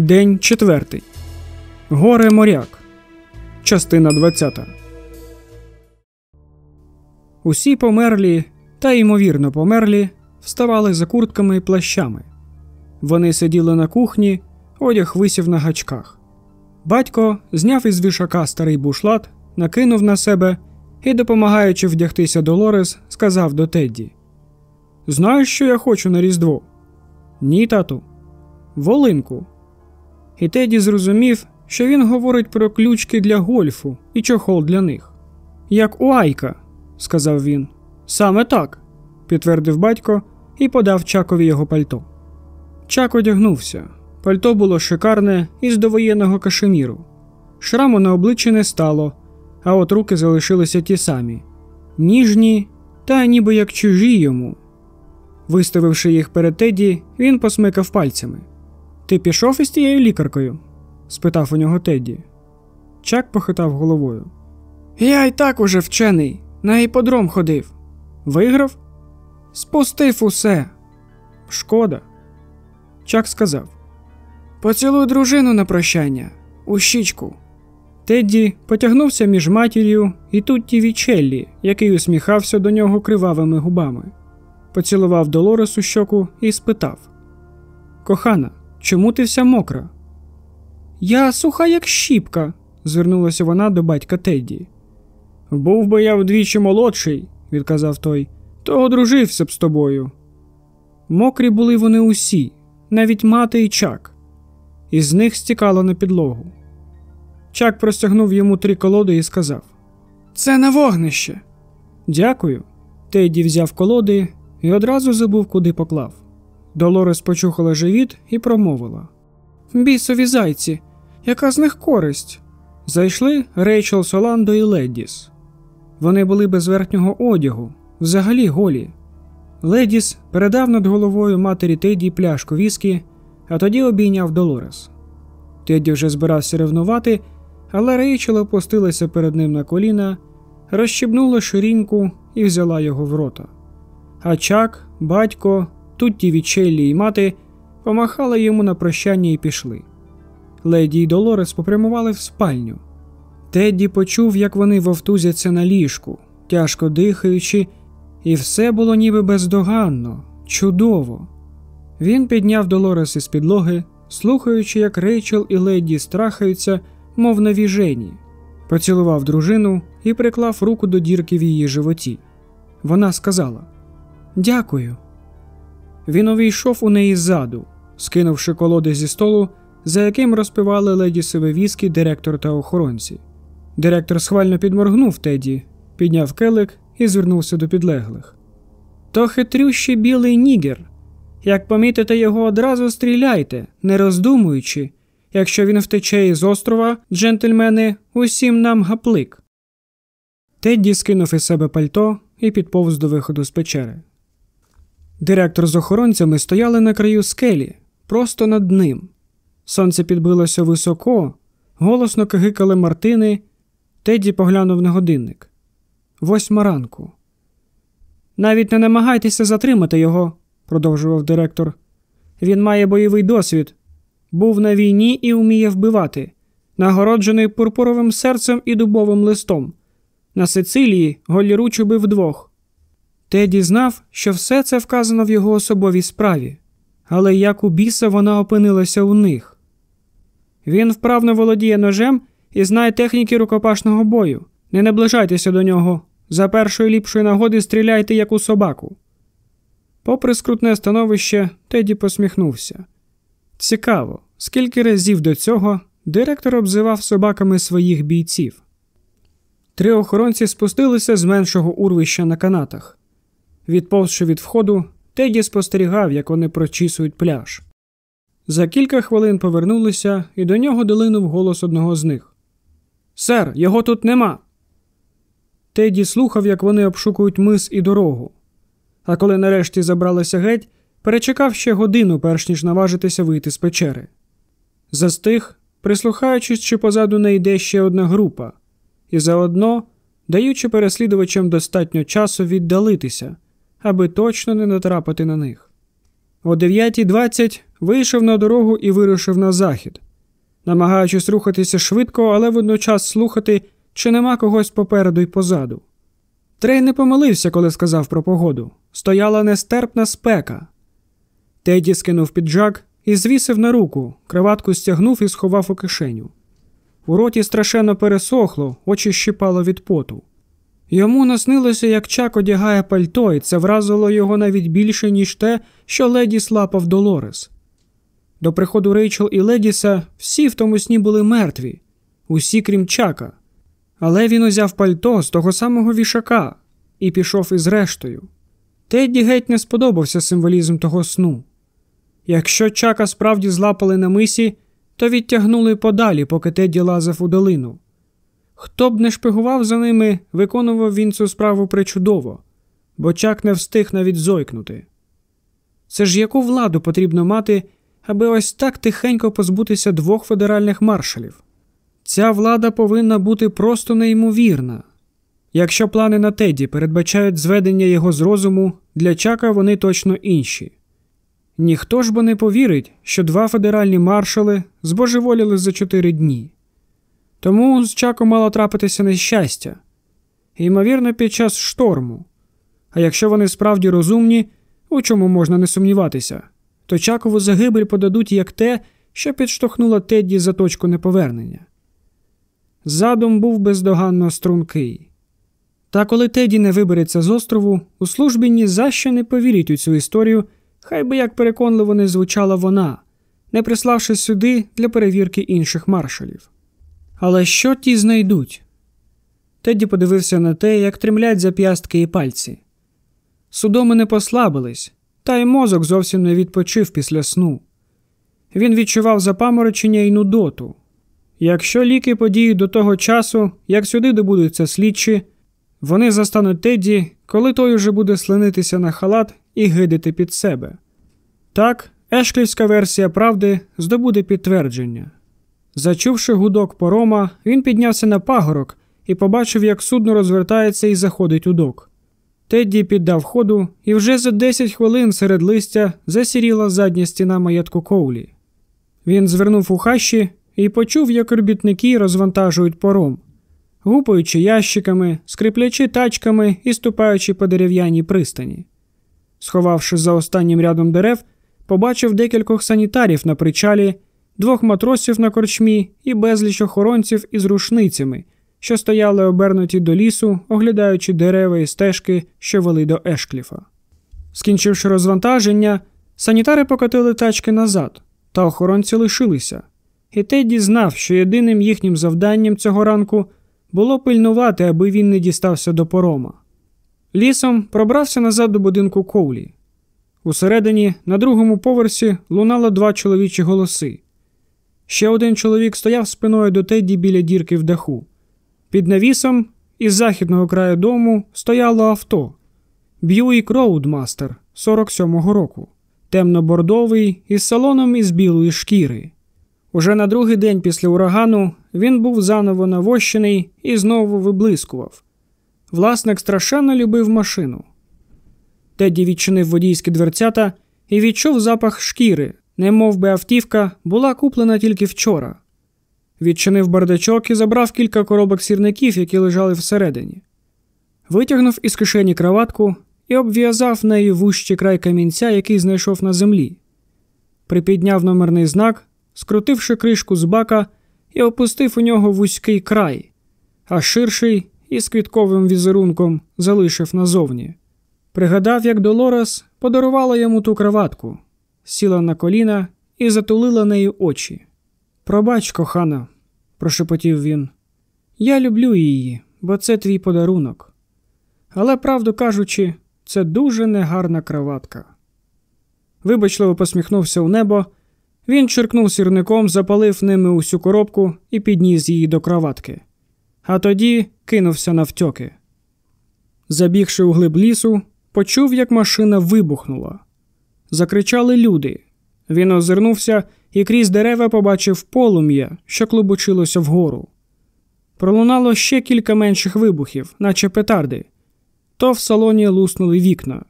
День четвертий. Горе моряк. Частина 20. Усі померлі та ймовірно померлі вставали за куртками і плащами. Вони сиділи на кухні, одяг висів на гачках. Батько зняв із вішака старий бушлат, накинув на себе і, допомагаючи вдягтися до Лорес, сказав до Тедді: Знаєш, що я хочу на Різдво? Ні, тату. Волинку. І Теді зрозумів, що він говорить про ключки для гольфу і чохол для них. Як у Айка, сказав він. Саме так, підтвердив батько і подав Чакові його пальто. Чак одягнувся. Пальто було шикарне із довоєнного кашеміру. Шраму на обличчі не стало, а от руки залишилися ті самі ніжні, та ніби як чужі йому. Виставивши їх перед Теді, він посмикав пальцями. Ти пішов із тією лікаркою? спитав у нього Тедді. Чак похитав головою. Я й так уже вчений, на іподром ходив. Виграв? Спустив усе. Шкода. Чак сказав: Поцілуй дружину на прощання, у щічку. Тедді потягнувся між матір'ю і Тутті Вічеллі, який усміхався до нього кривавими губами. Поцілував Долорес у щоку і спитав: Кохана, чому ти вся мокра? Я суха, як щіпка, звернулася вона до батька Тедді. Був би я вдвічі молодший, відказав той, то одружився б з тобою. Мокрі були вони усі, навіть мати і чак, із них стікало на підлогу. Чак простягнув йому три колоди і сказав: Це на вогнище. Дякую. Тедді взяв колоди і одразу забув, куди поклав. Долорес почухала живіт і промовила: Бісові зайці, яка з них користь? Зайшли Рейчел Соландо і Ледіс. Вони були без верхнього одягу, взагалі голі. Ледіс передав над головою матері Теді пляшку віскі, а тоді обійняв Долорес. Теді вже збирався ревнувати, але Рейчел опустилася перед ним на коліна, розщібнула ширіньку і взяла його в рота. А чак, батько, Тутті Вічеллі й мати помахали йому на прощання і пішли. Леді й Долорес попрямували в спальню. Тедді почув, як вони вовтузяться на ліжку, тяжко дихаючи, і все було ніби бездоганно, чудово. Він підняв Долорес із підлоги, слухаючи, як Рейчел і леді страхаються, мов на віжені, поцілував дружину і приклав руку до дірки в її животі. Вона сказала Дякую. Він увійшов у неї ззаду, скинувши колоди зі столу, за яким розпивали леді віскі директор та охоронці. Директор схвально підморгнув Теді, підняв келик і звернувся до підлеглих. То хитрющий білий нігер. Як помітите його, одразу стріляйте, не роздумуючи. Якщо він втече із острова, джентльмени, усім нам гаплик. Тедді скинув із себе пальто і підповз до виходу з печери. Директор з охоронцями стояли на краю скелі, просто над ним. Сонце підбилося високо, голосно кигикали Мартини. Теді поглянув на годинник. Восьма ранку. Навіть не намагайтеся затримати його, продовжував директор. Він має бойовий досвід, був на війні і вміє вбивати, нагороджений пурпуровим серцем і дубовим листом. На Сицилії голіруч убив двох. Теді знав, що все це вказано в його особовій справі, але як у біса вона опинилася у них. Він вправно володіє ножем і знає техніки рукопашного бою. Не наближайтеся до нього. За першої ліпшої нагоди стріляйте, як у собаку. Попри скрутне становище, Теді посміхнувся. Цікаво, скільки разів до цього директор обзивав собаками своїх бійців. Три охоронці спустилися з меншого урвища на канатах. Відповзши від входу, Теді спостерігав, як вони прочісують пляж. За кілька хвилин повернулися, і до нього долинув голос одного з них. Сер, його тут нема. Теді слухав, як вони обшукують мис і дорогу. А коли нарешті забралися геть, перечекав ще годину, перш ніж наважитися вийти з печери. Застиг, прислухаючись, чи позаду не йде ще одна група, і заодно даючи переслідувачам достатньо часу віддалитися, аби точно не натрапити на них. О 9.20 вийшов на дорогу і вирушив на захід, намагаючись рухатися швидко, але водночас слухати, чи нема когось попереду й позаду. Трей не помилився, коли сказав про погоду. Стояла нестерпна спека. Теді скинув піджак і звісив на руку, криватку стягнув і сховав у кишеню. У роті страшенно пересохло, очі щипало від поту. Йому наснилося, як чак одягає пальто, і це вразило його навіть більше, ніж те, що леді слапав Долорес. До приходу Рейчел і Ледіса всі в тому сні були мертві, усі крім чака. Але він узяв пальто з того самого вішака і пішов із рештою. Тедді геть не сподобався символізм того сну. Якщо чака справді злапали на мисі, то відтягнули подалі, поки Тедді лазив у долину. Хто б не шпигував за ними, виконував він цю справу причудово, бо чак не встиг навіть зойкнути. Це ж яку владу потрібно мати, аби ось так тихенько позбутися двох федеральних маршалів? Ця влада повинна бути просто неймовірна. Якщо плани на Теді передбачають зведення його з розуму, для чака вони точно інші. Ніхто ж бо не повірить, що два федеральні маршали збожеволіли за чотири дні. Тому з чаком мало трапитися нещастя, ймовірно, під час шторму. А якщо вони справді розумні, у чому можна не сумніватися, то чакову загибель подадуть як те, що підштовхнуло Тедді за точку неповернення. Задум був бездоганно стрункий. Та коли Теді не вибереться з острову, у службі ні за що не повірять у цю історію, хай би як переконливо не звучала вона, не приславши сюди для перевірки інших маршалів. Але що ті знайдуть? Теді подивився на те, як тремлять зап'ястки і пальці. Судоми не послабились, та й мозок зовсім не відпочив після сну. Він відчував запаморочення й нудоту. Якщо ліки подіють до того часу, як сюди добудуться слідчі, вони застануть Тедді, коли той уже буде слинитися на халат і гидити під себе. Так, ешклівська версія правди здобуде підтвердження. Зачувши гудок порома, він піднявся на пагорок і побачив, як судно розвертається і заходить у док. Тедді піддав ходу, і вже за 10 хвилин серед листя засіріла задня стіна маєтку Коулі. Він звернув у хащі і почув, як робітники розвантажують пором, гупаючи ящиками, скриплячи тачками і ступаючи по дерев'яній пристані. Сховавшись за останнім рядом дерев, побачив декількох санітарів на причалі, двох матросів на корчмі і безліч охоронців із рушницями, що стояли обернуті до лісу, оглядаючи дерева і стежки, що вели до Ешкліфа. Скінчивши розвантаження, санітари покотили тачки назад, та охоронці лишилися. І Тедді знав, що єдиним їхнім завданням цього ранку було пильнувати, аби він не дістався до порома. Лісом пробрався назад до будинку Коулі. Усередині, на другому поверсі, лунало два чоловічі голоси. Ще один чоловік стояв спиною до Тедді біля дірки в даху. Під навісом із західного краю дому стояло авто Б'юїк Роудмастер 47-го року, темно-бордовий із салоном із білої шкіри. Уже на другий день після урагану він був заново навощений і знову виблискував. Власник страшенно любив машину. Теді відчинив водійські дверцята і відчув запах шкіри, немов би автівка була куплена тільки вчора. Відчинив бардачок і забрав кілька коробок сірників, які лежали всередині. Витягнув із кишені краватку і обв'язав нею вущий край камінця, який знайшов на землі. Припідняв номерний знак, скрутивши кришку з бака і опустив у нього вузький край, а ширший із квітковим візерунком залишив назовні. Пригадав, як Долорес подарувала йому ту краватку, сіла на коліна і затулила нею очі. Пробач, кохана, прошепотів він. Я люблю її, бо це твій подарунок. Але, правду кажучи, це дуже негарна краватка. Вибачливо посміхнувся у небо. Він черкнув сірником, запалив ними усю коробку і підніс її до кроватки. А тоді кинувся навтьоки. Забігши у глиб лісу, почув, як машина вибухнула. Закричали люди. Він озирнувся і крізь дерева побачив полум'я, що клубочилося вгору. Пролунало ще кілька менших вибухів, наче петарди, то в салоні луснули вікна.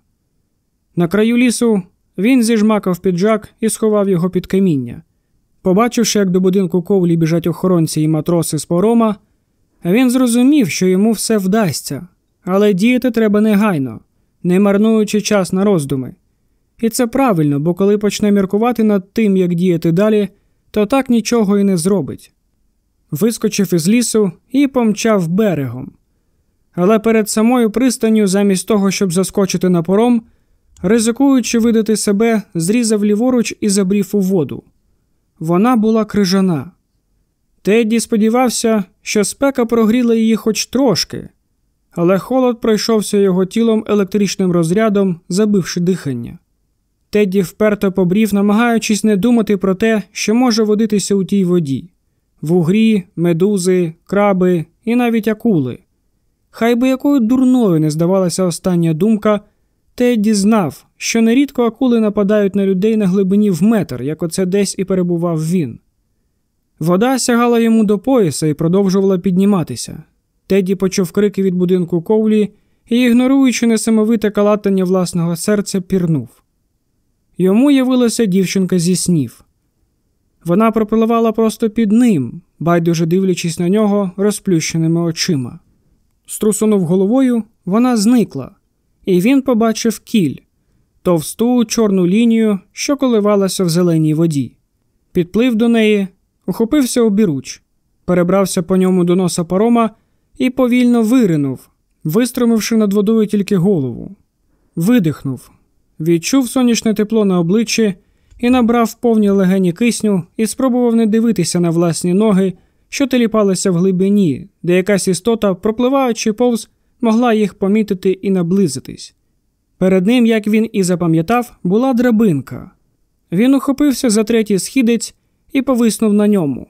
На краю лісу Він зіжмакав піджак і сховав його під каміння. Побачивши, як до будинку ковлі біжать охоронці і матроси з порома, він зрозумів, що йому все вдасться, але діяти треба негайно, не марнуючи час на роздуми. І це правильно, бо коли почне міркувати над тим, як діяти далі, то так нічого і не зробить. Вискочив із лісу і помчав берегом. Але перед самою пристанню, замість того, щоб заскочити на пором, ризикуючи видати себе, зрізав ліворуч і забрів у воду. Вона була крижана. Тедді сподівався, що спека прогріла її хоч трошки, але холод пройшовся його тілом електричним розрядом, забивши дихання. Тедді вперто побрів, намагаючись не думати про те, що може водитися у тій воді вугрі, медузи, краби і навіть акули. Хай би якою дурною не здавалася остання думка, Тедді знав, що нерідко акули нападають на людей на глибині в метр, як оце десь і перебував він. Вода сягала йому до пояса і продовжувала підніматися. Тедді почув крики від будинку ковлі і, ігноруючи несамовите калатання власного серця, пірнув. Йому явилася дівчинка зі снів. Вона пропливала просто під ним, байдуже дивлячись на нього розплющеними очима. Струсунув головою, вона зникла, і він побачив кіль товсту чорну лінію, що коливалася в зеленій воді. Підплив до неї, ухопився обіруч, перебрався по ньому до носа парома і повільно виринув, вистромивши над водою тільки голову. Видихнув, відчув сонячне тепло на обличчі і набрав повні легені кисню і спробував не дивитися на власні ноги, що теліпалися в глибині, де якась істота, пропливаючи повз, могла їх помітити і наблизитись. Перед ним, як він і запам'ятав, була драбинка. Він ухопився за третій східець і повиснув на ньому.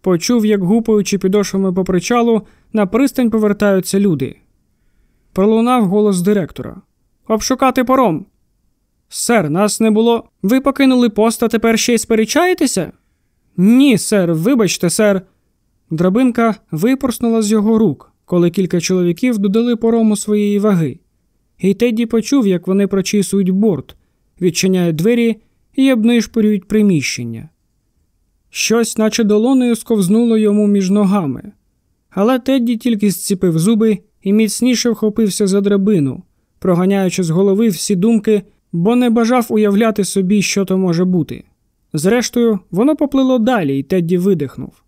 Почув, як гупаючи підошвами по причалу, на пристань повертаються люди. Пролунав голос директора Обшукати пором. Сер, нас не було. Ви покинули пост, а тепер ще й сперечаєтеся? Ні, сер, вибачте, сер. Драбинка випорснула з його рук, коли кілька чоловіків додали порому своєї ваги. І Тедді почув, як вони прочісують борт, відчиняють двері і обнишпорюють приміщення. Щось, наче долоною, сковзнуло йому між ногами. Але Тедді тільки зціпив зуби і міцніше вхопився за драбину, проганяючи з голови всі думки, бо не бажав уявляти собі, що то може бути. Зрештою, воно поплило далі, і Тедді видихнув.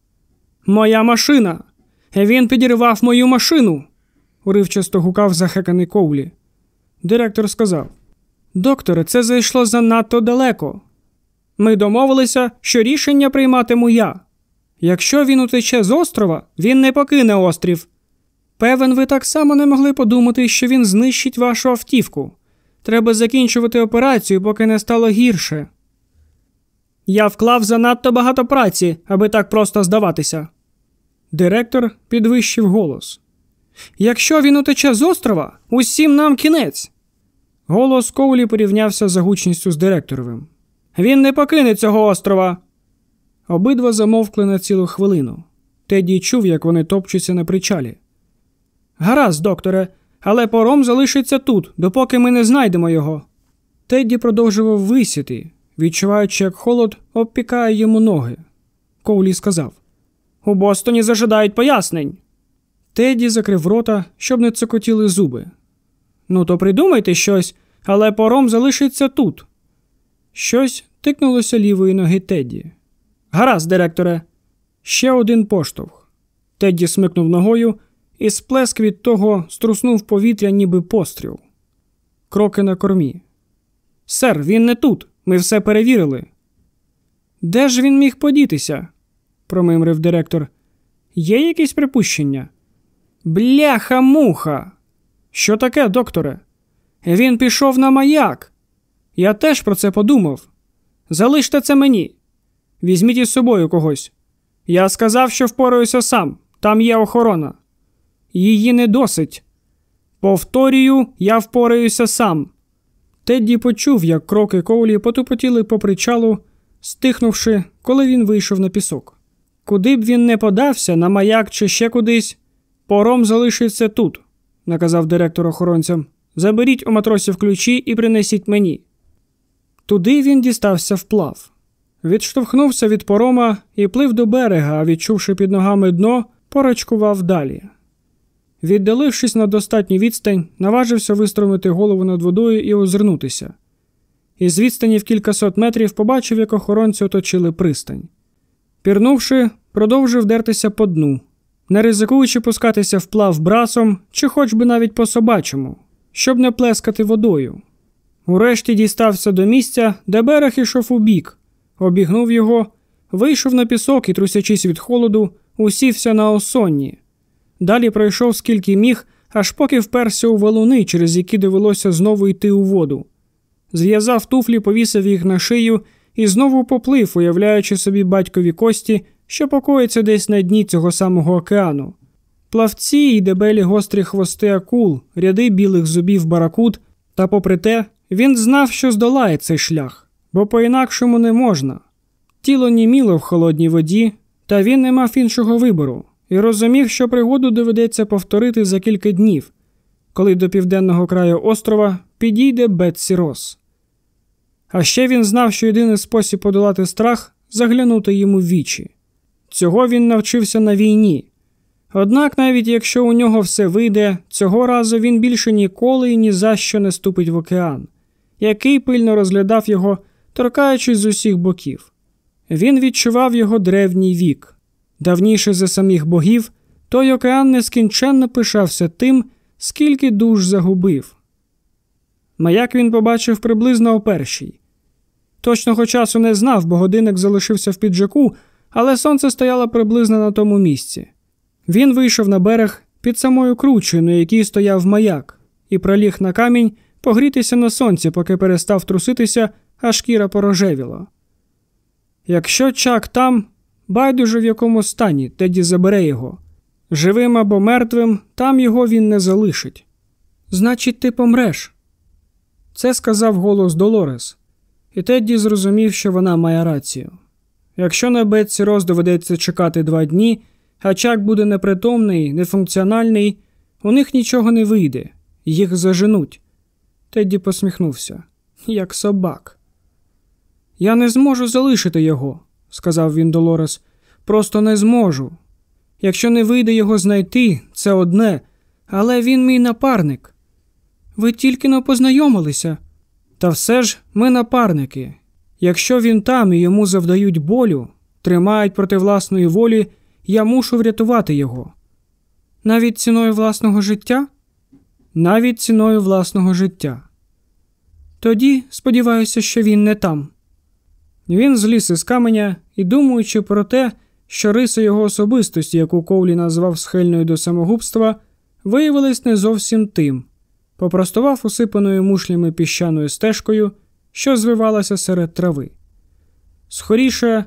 Моя машина! Він підірвав мою машину. уривчасто гукав захеканий Коулі. Директор сказав: Докторе, це зайшло занадто далеко. Ми домовилися, що рішення прийматиму я. Якщо він утече з острова, він не покине острів. Певен, ви так само не могли подумати, що він знищить вашу автівку. Треба закінчувати операцію, поки не стало гірше. Я вклав занадто багато праці, аби так просто здаватися. Директор підвищив голос. Якщо він утече з острова, усім нам кінець. Голос Коулі порівнявся за гучністю з директоровим. Він не покине цього острова. Обидва замовкли на цілу хвилину. Теді чув, як вони топчуться на причалі. Гаразд, докторе, але пором залишиться тут, допоки ми не знайдемо його. Тедді продовжував висіти, відчуваючи, як холод обпікає йому ноги. Коулі сказав: У Бостоні зажидають пояснень. Тедді закрив рота, щоб не цокотіли зуби. Ну, то придумайте щось, але пором залишиться тут. Щось тикнулося лівої ноги Тедді. Гаразд, директоре. Ще один поштовх. Тедді смикнув ногою і сплеск від того струснув повітря, ніби постріл. Кроки на кормі. Сер, він не тут. Ми все перевірили. Де ж він міг подітися? промимрив директор. Є якісь припущення? Бляха муха. Що таке, докторе? Він пішов на маяк. Я теж про це подумав. Залиште це мені. Візьміть із собою когось. Я сказав, що впораюся сам. Там є охорона. Її не досить. Повторюю, я впораюся сам. Тедді почув, як кроки Коулі потупотіли по причалу, стихнувши, коли він вийшов на пісок. Куди б він не подався, на маяк чи ще кудись, пором залишиться тут, наказав директор охоронцям. Заберіть у матросів ключі і принесіть мені. Туди він дістався вплав. Відштовхнувся від порома і плив до берега, відчувши під ногами дно, порачкував далі. Віддалившись на достатню відстань, наважився виструмити голову над водою і озирнутися. Із відстані в кількасот метрів побачив, як охоронці оточили пристань. Пірнувши, продовжив дертися по дну, не ризикуючи пускатися вплав брасом чи хоч би навіть по собачому, щоб не плескати водою. Урешті дістався до місця, де берег ішов у бік, обігнув його, вийшов на пісок і, трусячись від холоду, усівся на осонні. Далі пройшов скільки міг, аж поки вперся у валуни, через які довелося знову йти у воду. Зв'язав туфлі, повісив їх на шию і знову поплив, уявляючи собі батькові кості, що покоїться десь на дні цього самого океану. Плавці і дебелі гострі хвости акул, ряди білих зубів баракут, та, попри те, він знав, що здолає цей шлях, бо по-інакшому не можна. Тіло німіло в холодній воді, та він не мав іншого вибору і розумів, що пригоду доведеться повторити за кілька днів, коли до південного краю острова підійде Бетсі Рос. А ще він знав, що єдиний спосіб подолати страх заглянути йому в вічі. Цього він навчився на війні. Однак, навіть якщо у нього все вийде, цього разу він більше ніколи і ні за що не ступить в океан, який пильно розглядав його, торкаючись з усіх боків. Він відчував його древній вік. Давніше за самих богів, той океан нескінченно пишався тим, скільки душ загубив. Маяк він побачив приблизно о першій. Точного часу не знав, бо годинник залишився в піджаку, але сонце стояло приблизно на тому місці. Він вийшов на берег під самою кручею, на якій стояв маяк, і проліг на камінь погрітися на сонці, поки перестав труситися, а шкіра порожевіла. Якщо чак там, байдуже в якому стані, Теді забере його. Живим або мертвим, там його він не залишить. Значить, ти помреш. Це сказав голос Долорес, і Тедді зрозумів, що вона має рацію. Якщо на Бетсі Роз доведеться чекати два дні, а чак буде непритомний, нефункціональний, у них нічого не вийде, їх заженуть. Тедді посміхнувся, як собак. Я не зможу залишити його, сказав він Долорес. Просто не зможу. Якщо не вийде його знайти, це одне, але він мій напарник. Ви тільки не познайомилися. Та все ж ми напарники. Якщо він там і йому завдають болю, тримають проти власної волі, я мушу врятувати його. Навіть ціною власного життя? Навіть ціною власного життя. Тоді сподіваюся, що він не там. Він зліз із каменя і, думаючи про те, що риси його особистості, яку Коулі назвав схильною до самогубства, виявились не зовсім тим, попростував усипаною мушлями піщаною стежкою, що звивалася серед трави. Скоріше,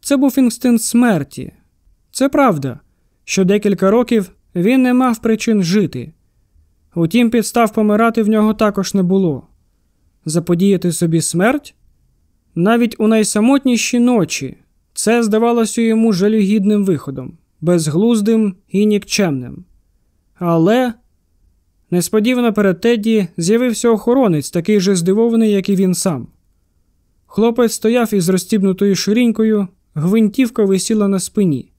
це був інстинкт смерті. Це правда, що декілька років він не мав причин жити. Утім, підстав помирати в нього також не було. Заподіяти собі смерть? Навіть у найсамотніші ночі це здавалося йому жалюгідним виходом, безглуздим і нікчемним. Але несподівано перед Тедді з'явився охоронець, такий же здивований, як і він сам. Хлопець стояв із розстібнутою ширінькою, гвинтівка висіла на спині.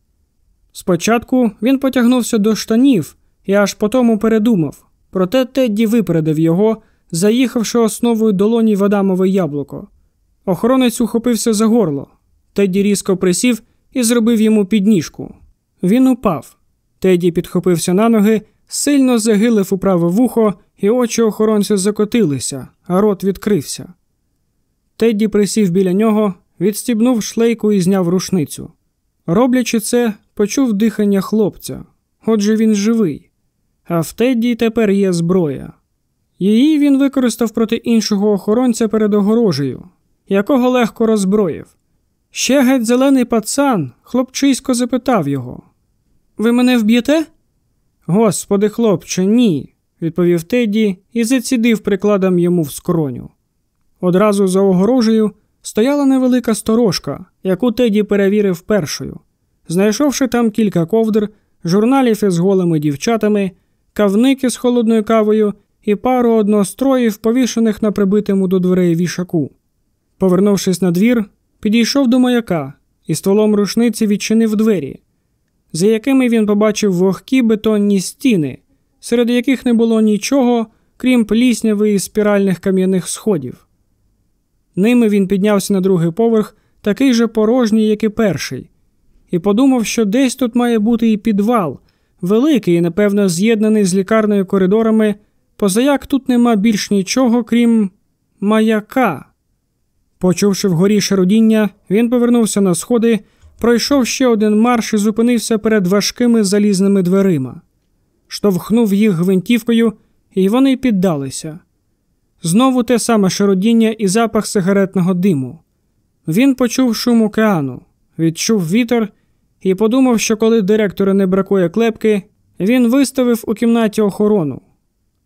Спочатку він потягнувся до штанів і аж потому передумав, проте Тедді випередив його, заїхавши основою долоні в Адамове яблуко. Охоронець ухопився за горло. Тедді різко присів і зробив йому підніжку. Він упав. Тедді підхопився на ноги, сильно загилив у праве вухо, і очі охоронця закотилися, а рот відкрився. Тедді присів біля нього, відстібнув шлейку і зняв рушницю. Роблячи це, почув дихання хлопця. Отже, він живий. А в Тедді тепер є зброя. Її він використав проти іншого охоронця перед огорожею, якого легко роззброїв. Ще геть зелений пацан, хлопчисько запитав його. Ви мене вб'єте? Господи, хлопче, ні, відповів Тедді і зацідив прикладом йому в скроню. Одразу за огорожею стояла невелика сторожка, яку Теді перевірив першою. Знайшовши там кілька ковдр, журналів із голими дівчатами, кавники з холодною кавою і пару одностроїв, повішених на прибитому до дверей вішаку. Повернувшись на двір, підійшов до маяка і стволом рушниці відчинив двері, за якими він побачив вогкі бетонні стіни, серед яких не було нічого, крім плісняви і спіральних кам'яних сходів. Ними він піднявся на другий поверх, такий же порожній, як і перший, і подумав, що десь тут має бути і підвал, великий і, напевно, з'єднаний з лікарнею коридорами, позаяк тут нема більш нічого, крім маяка. Почувши вгорі шарудіння, він повернувся на сходи, пройшов ще один марш і зупинився перед важкими залізними дверима, штовхнув їх гвинтівкою, і вони піддалися. Знову те саме шародіння і запах сигаретного диму. Він почув шум океану, відчув вітер і подумав, що коли директора не бракує клепки, він виставив у кімнаті охорону.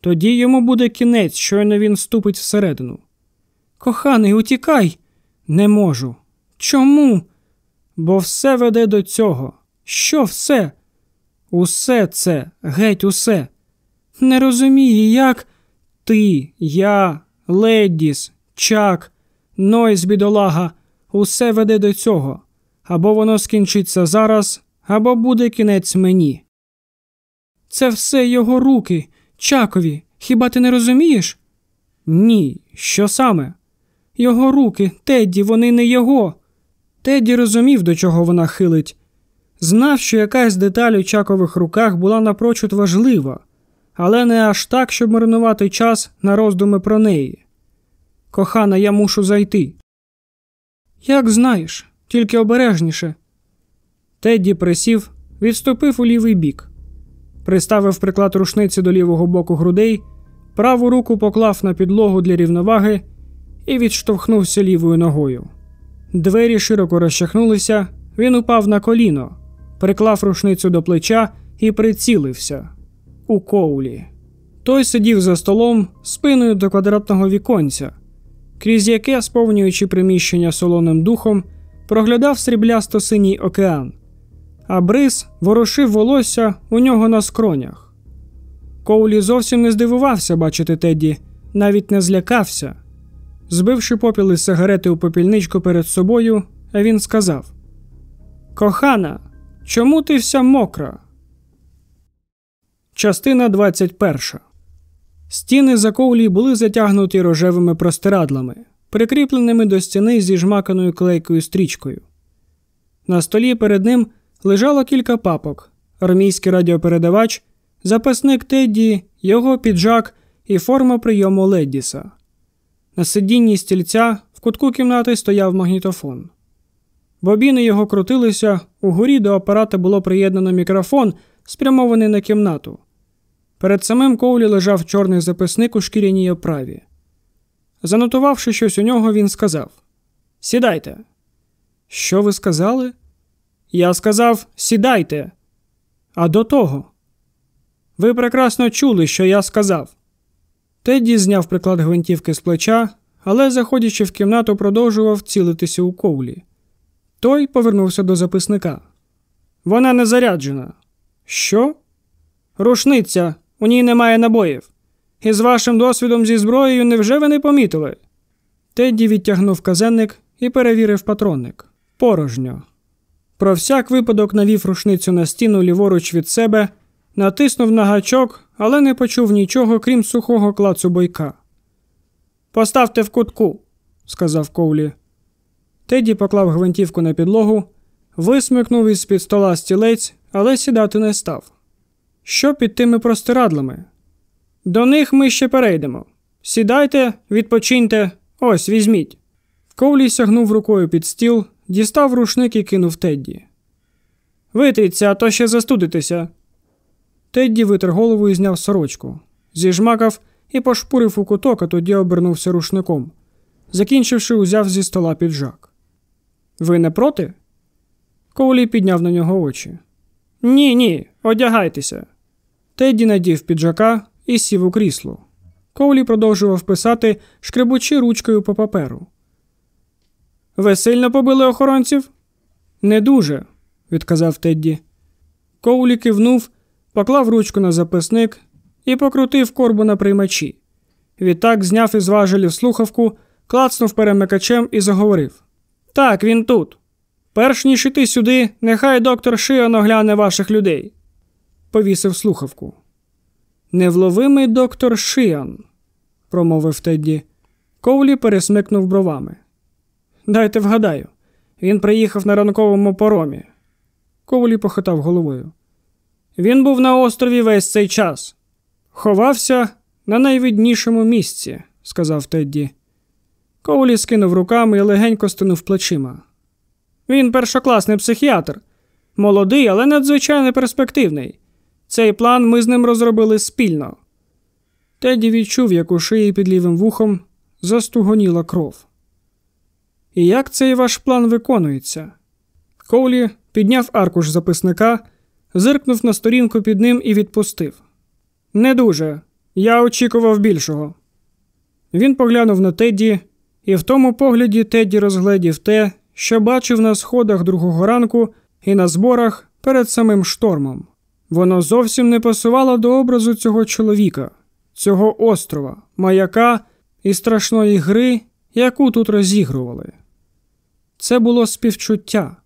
Тоді йому буде кінець, щойно він вступить всередину. Коханий, утікай, не можу. Чому? Бо все веде до цього. Що все? Усе це, геть, усе. Не розумію, як ти, я, Леддіс, Чак, Нойс, бідолага, усе веде до цього. Або воно скінчиться зараз, або буде кінець мені. Це все його руки, Чакові. Хіба ти не розумієш? Ні, що саме? Його руки, Тедді, вони не його. Тедді розумів, до чого вона хилить. Знав, що якась деталь у чакових руках була напрочуд важлива, але не аж так, щоб марнувати час на роздуми про неї. Кохана, я мушу зайти. Як знаєш, тільки обережніше. Тедді присів, відступив у лівий бік, приставив приклад рушниці до лівого боку грудей, праву руку поклав на підлогу для рівноваги і відштовхнувся лівою ногою. Двері широко розчахнулися, він упав на коліно, приклав рушницю до плеча і прицілився у коулі. Той сидів за столом спиною до квадратного віконця, крізь яке, сповнюючи приміщення солоним духом, проглядав сріблясто синій океан, а бриз ворушив волосся у нього на скронях. Коулі зовсім не здивувався бачити Тедді, навіть не злякався. Збивши попіл із сигарети у попільничку перед собою, він сказав: Кохана, чому ти вся мокра? Частина 21 Стіни за коулі були затягнуті рожевими простирадлами, прикріпленими до стіни зі жмаканою клейкою стрічкою. На столі перед ним лежало кілька папок: армійський радіопередавач, запасник Тедді, його піджак і форма прийому Леддіса. На сидінні стільця в кутку кімнати стояв магнітофон. Бобіни його крутилися, угорі до апарата було приєднано мікрофон, спрямований на кімнату. Перед самим Коулі лежав чорний записник у шкіряній оправі. Занотувавши щось у нього, він сказав: Сідайте. Що ви сказали? Я сказав сідайте. А до того. Ви прекрасно чули, що я сказав. Тедді зняв приклад гвинтівки з плеча, але, заходячи в кімнату, продовжував цілитися у коулі. Той повернувся до записника. Вона не заряджена. Що? Рушниця, у ній немає набоїв. І з вашим досвідом зі зброєю невже ви не помітили? Тедді відтягнув казенник і перевірив патронник. Порожньо. Про всяк випадок навів рушницю на стіну ліворуч від себе, натиснув на гачок, але не почув нічого, крім сухого клацу бойка. Поставте в кутку, сказав Коулі. Теді поклав гвинтівку на підлогу, висмикнув із під стола стілець, але сідати не став. Що під тими простирадлами? До них ми ще перейдемо. Сідайте, відпочиньте, ось візьміть. Коулі сягнув рукою під стіл, дістав рушник і кинув Тедді. Витріться, а то ще застудитеся. Тедді витер голову і зняв сорочку, зіжмакав і пошпурив у куток, а тоді обернувся рушником. Закінчивши, узяв зі стола піджак. Ви не проти? Коулі підняв на нього очі. Ні, ні, одягайтеся. Тедді надів піджака і сів у крісло. Коулі продовжував писати, шкребучи ручкою по паперу. Ви сильно побили охоронців? Не дуже, відказав Тедді. Коулі кивнув, поклав ручку на записник і покрутив корбу на приймачі. Відтак зняв із важелів слухавку, клацнув перемикачем і заговорив: Так, він тут. Перш ніж іти сюди, нехай доктор Шион огляне ваших людей. Повісив слухавку. Невловимий доктор Шиан, промовив Тедді. Коулі пересмикнув бровами. Дайте вгадаю, він приїхав на ранковому поромі. Коулі похитав головою. Він був на острові весь цей час. Ховався на найвіднішому місці, сказав Тедді. Коулі скинув руками і легенько стинув плечима. Він першокласний психіатр, молодий, але надзвичайно перспективний. Цей план ми з ним розробили спільно. Теді відчув, як у шиї під лівим вухом застугоніла кров. І як цей ваш план виконується? Коулі підняв аркуш записника, зиркнув на сторінку під ним і відпустив. Не дуже. Я очікував більшого. Він поглянув на Тедді, і в тому погляді Тедді розгледів те, що бачив на сходах другого ранку і на зборах перед самим штормом. Воно зовсім не пасувало до образу цього чоловіка, цього острова, маяка і страшної гри, яку тут розігрували. Це було співчуття.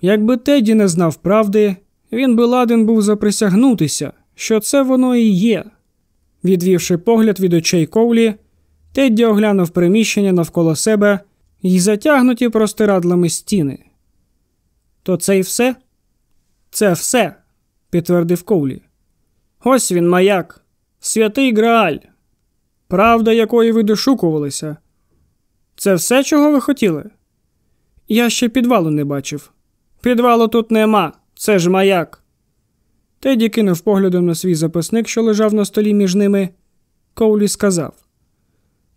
Якби Теді не знав правди, він би ладен був заприсягнутися, що це воно і є. Відвівши погляд від очей Коулі, Тедді оглянув приміщення навколо себе і затягнуті простирадлами стіни. То це й все? Це все, підтвердив Коулі. Ось він, маяк, святий Грааль, правда, якої ви дошукувалися. Це все, чого ви хотіли? Я ще підвалу не бачив. Підвалу тут нема, це ж маяк. Теді кинув поглядом на свій записник, що лежав на столі між ними. Коулі сказав: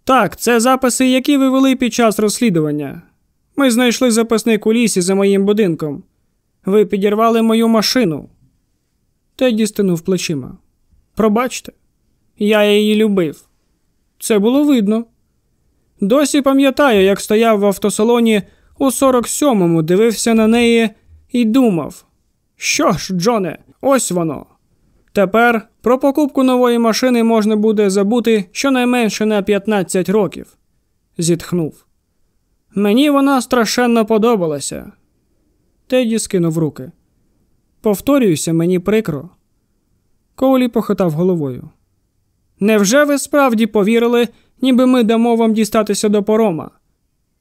Так, це записи, які ви вели під час розслідування. Ми знайшли записник у лісі за моїм будинком. Ви підірвали мою машину. Теді стинув плечима. Пробачте, я її любив. Це було видно. Досі пам'ятаю, як стояв в автосалоні у 47-му, дивився на неї і думав: що ж, Джоне, ось воно. Тепер про покупку нової машини можна буде забути щонайменше на 15 років. Зітхнув. Мені вона страшенно подобалася. Теді скинув руки. Повторююся, мені прикро. Коулі похитав головою. Невже ви справді повірили, ніби ми дамо вам дістатися до порома?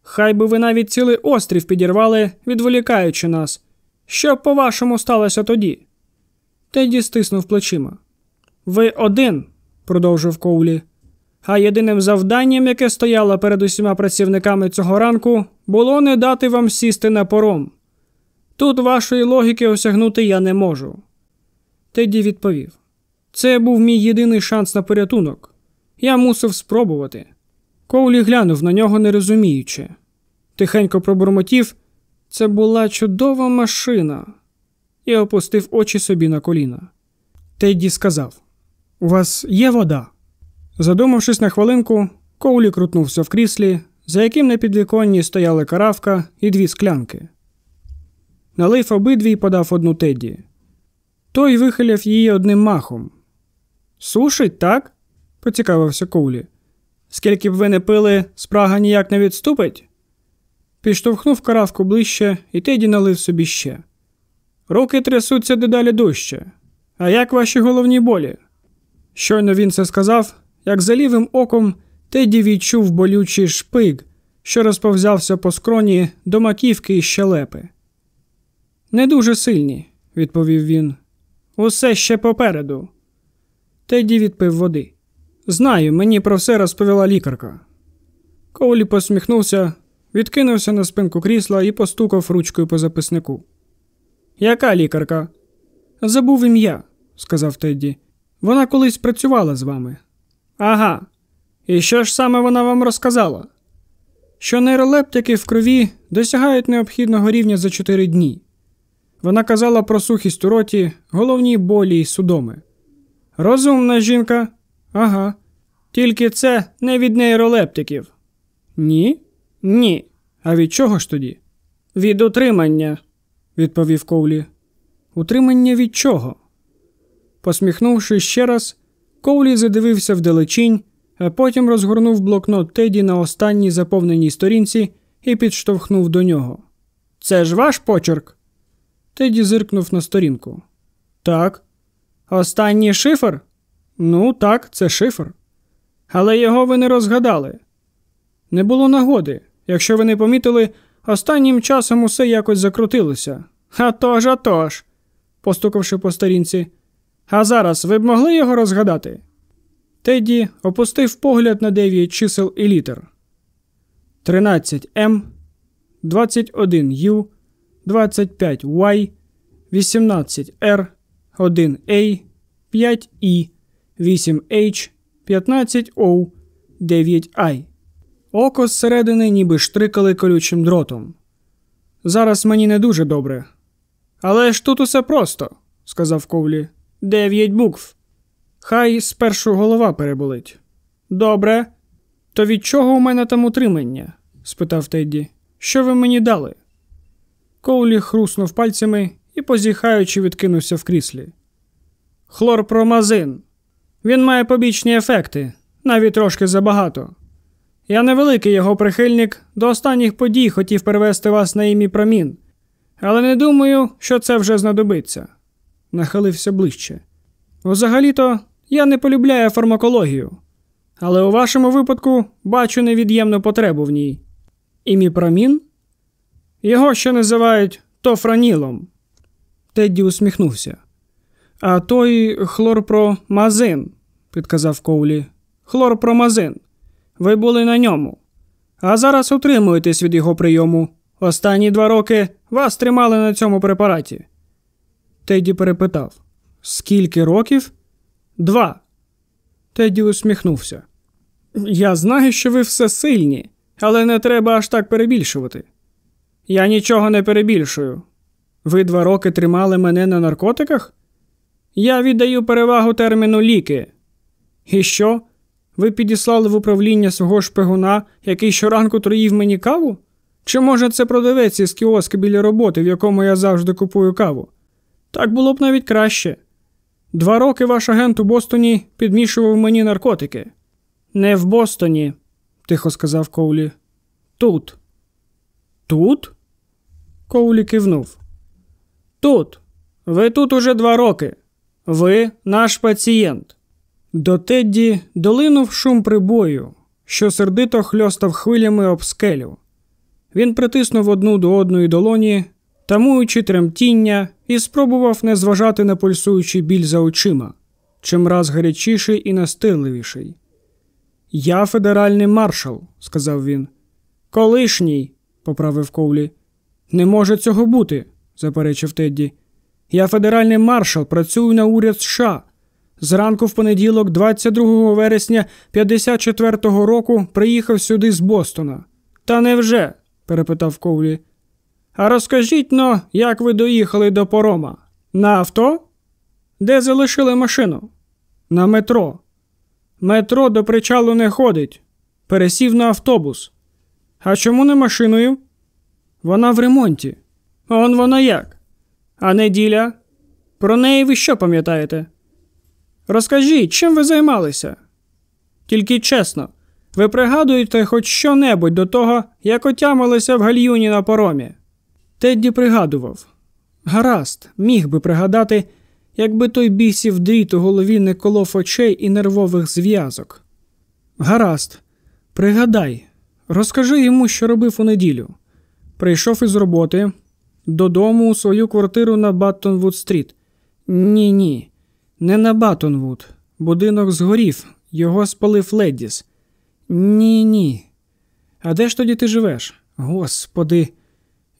Хай би ви навіть цілий острів підірвали, відволікаючи нас. Що по-вашому, сталося тоді? Теді стиснув плечима. Ви один, продовжив Коулі. А єдиним завданням, яке стояло перед усіма працівниками цього ранку, було не дати вам сісти на пором. Тут вашої логіки осягнути я не можу. Теді відповів: Це був мій єдиний шанс на порятунок. Я мусив спробувати. Коулі глянув на нього, не розуміючи. Тихенько пробурмотів це була чудова машина, і опустив очі собі на коліна. Тедді сказав: У вас є вода? Задумавшись на хвилинку, Коулі крутнувся в кріслі, за яким на підвіконні стояли каравка і дві склянки. Налив обидві й подав одну Тедді. Той вихиляв її одним махом. Сушить, так? поцікавився Коулі. Скільки б ви не пили, спрага ніяк не відступить? Підштовхнув каравку ближче, і Теді налив собі ще. Руки трясуться дедалі дужче. А як ваші головні болі? Щойно він це сказав, як за лівим оком Теді відчув болючий шпиг, що розповзявся по скроні до маківки і щелепи. Не дуже сильні, відповів він. Усе ще попереду. Теді відпив води. Знаю, мені про все розповіла лікарка. Коулі посміхнувся, відкинувся на спинку крісла і постукав ручкою по записнику. Яка лікарка? Забув ім'я, сказав Тедді. Вона колись працювала з вами. Ага. І що ж саме вона вам розказала? Що нейролептики в крові досягають необхідного рівня за 4 дні. Вона казала про сухість у роті, головні болі й судоми. Розумна жінка. Ага. Тільки це не від нейролептиків. Ні? Ні. А від чого ж тоді? Від утримання, відповів Коулі. Утримання від чого? Посміхнувши ще раз, Коулі задивився вдалечінь, а потім розгорнув блокнот Теді на останній заповненій сторінці і підштовхнув до нього. Це ж ваш почерк? Теді зиркнув на сторінку. Так. Останній шифр? Ну, так, це шифр. Але його ви не розгадали. Не було нагоди. Якщо ви не помітили, останнім часом усе якось закрутилося. «А тож, а тож», – постукавши по сторінці. А зараз ви б могли його розгадати? Тедді опустив погляд на дев'ять чисел і літер. 13М, 21Ю, 25Y, 18R, 1A, 5І, 8H, 15O, 9I. Око зсередини ніби штрикали колючим дротом. Зараз мені не дуже добре. Але ж тут усе просто, сказав Ковлі. Дев'ять букв. Хай спершу голова переболить. Добре. То від чого у мене там утримання? спитав Тедді. Що ви мені дали? Коулі хруснув пальцями і, позіхаючи, відкинувся в кріслі. Хлорпромазин. Він має побічні ефекти, навіть трошки забагато. Я невеликий його прихильник, до останніх подій хотів перевести вас на ім'я промін, але не думаю, що це вже знадобиться. Нахилився ближче. Взагалі-то я не полюбляю фармакологію, але у вашому випадку бачу невід'ємну потребу в ній. Іміпромін? Його ще називають тофранілом. Тедді усміхнувся. А той хлорпромазин, підказав Коулі. Хлорпромазин. Ви були на ньому. А зараз утримуєтесь від його прийому. Останні два роки вас тримали на цьому препараті. Теді перепитав Скільки років? Два. Теді усміхнувся. Я знаю, що ви все сильні, але не треба аж так перебільшувати. Я нічого не перебільшую. Ви два роки тримали мене на наркотиках? Я віддаю перевагу терміну ліки. І що? Ви підіслали в управління свого шпигуна, який щоранку троїв мені каву? Чи може це продавець із кіоска біля роботи, в якому я завжди купую каву? Так було б навіть краще. Два роки ваш агент у Бостоні підмішував мені наркотики. Не в Бостоні, тихо сказав Коулі. Тут. Тут? Коулі кивнув. Тут. Ви тут уже два роки. Ви наш пацієнт. До Тедді долинув шум прибою, що сердито хльостав хвилями об скелю. Він притиснув одну до одної долоні, тамуючи тремтіння, і спробував не зважати на пульсуючий біль за очима, чимраз гарячіший і настирливіший. Я федеральний маршал, сказав він. Колишній, поправив Коулі. Не може цього бути, заперечив Тедді. Я федеральний маршал, працюю на уряд США. Зранку в понеділок, 22 вересня 54-го року, приїхав сюди з Бостона. Та невже? перепитав Коулі. А розкажіть но, як ви доїхали до порома? На авто? Де залишили машину? На метро. Метро до причалу не ходить. Пересів на автобус. А чому не машиною? Вона в ремонті. Он вона як? А неділя? Про неї ви що пам'ятаєте? Розкажіть, чим ви займалися? Тільки чесно, ви пригадуєте хоч що-небудь до того, як отямилися в гальюні на поромі? Тедді пригадував. Гаразд, міг би пригадати, якби той бісів дріт у голові не колов очей і нервових зв'язок. Гаразд, пригадай, розкажи йому, що робив у неділю. Прийшов із роботи додому у свою квартиру на Баттонвуд стріт. Ні, ні, не на Баттонвуд. Будинок згорів, його спалив Леддіс. Ні, ні. А де ж тоді ти живеш? Господи.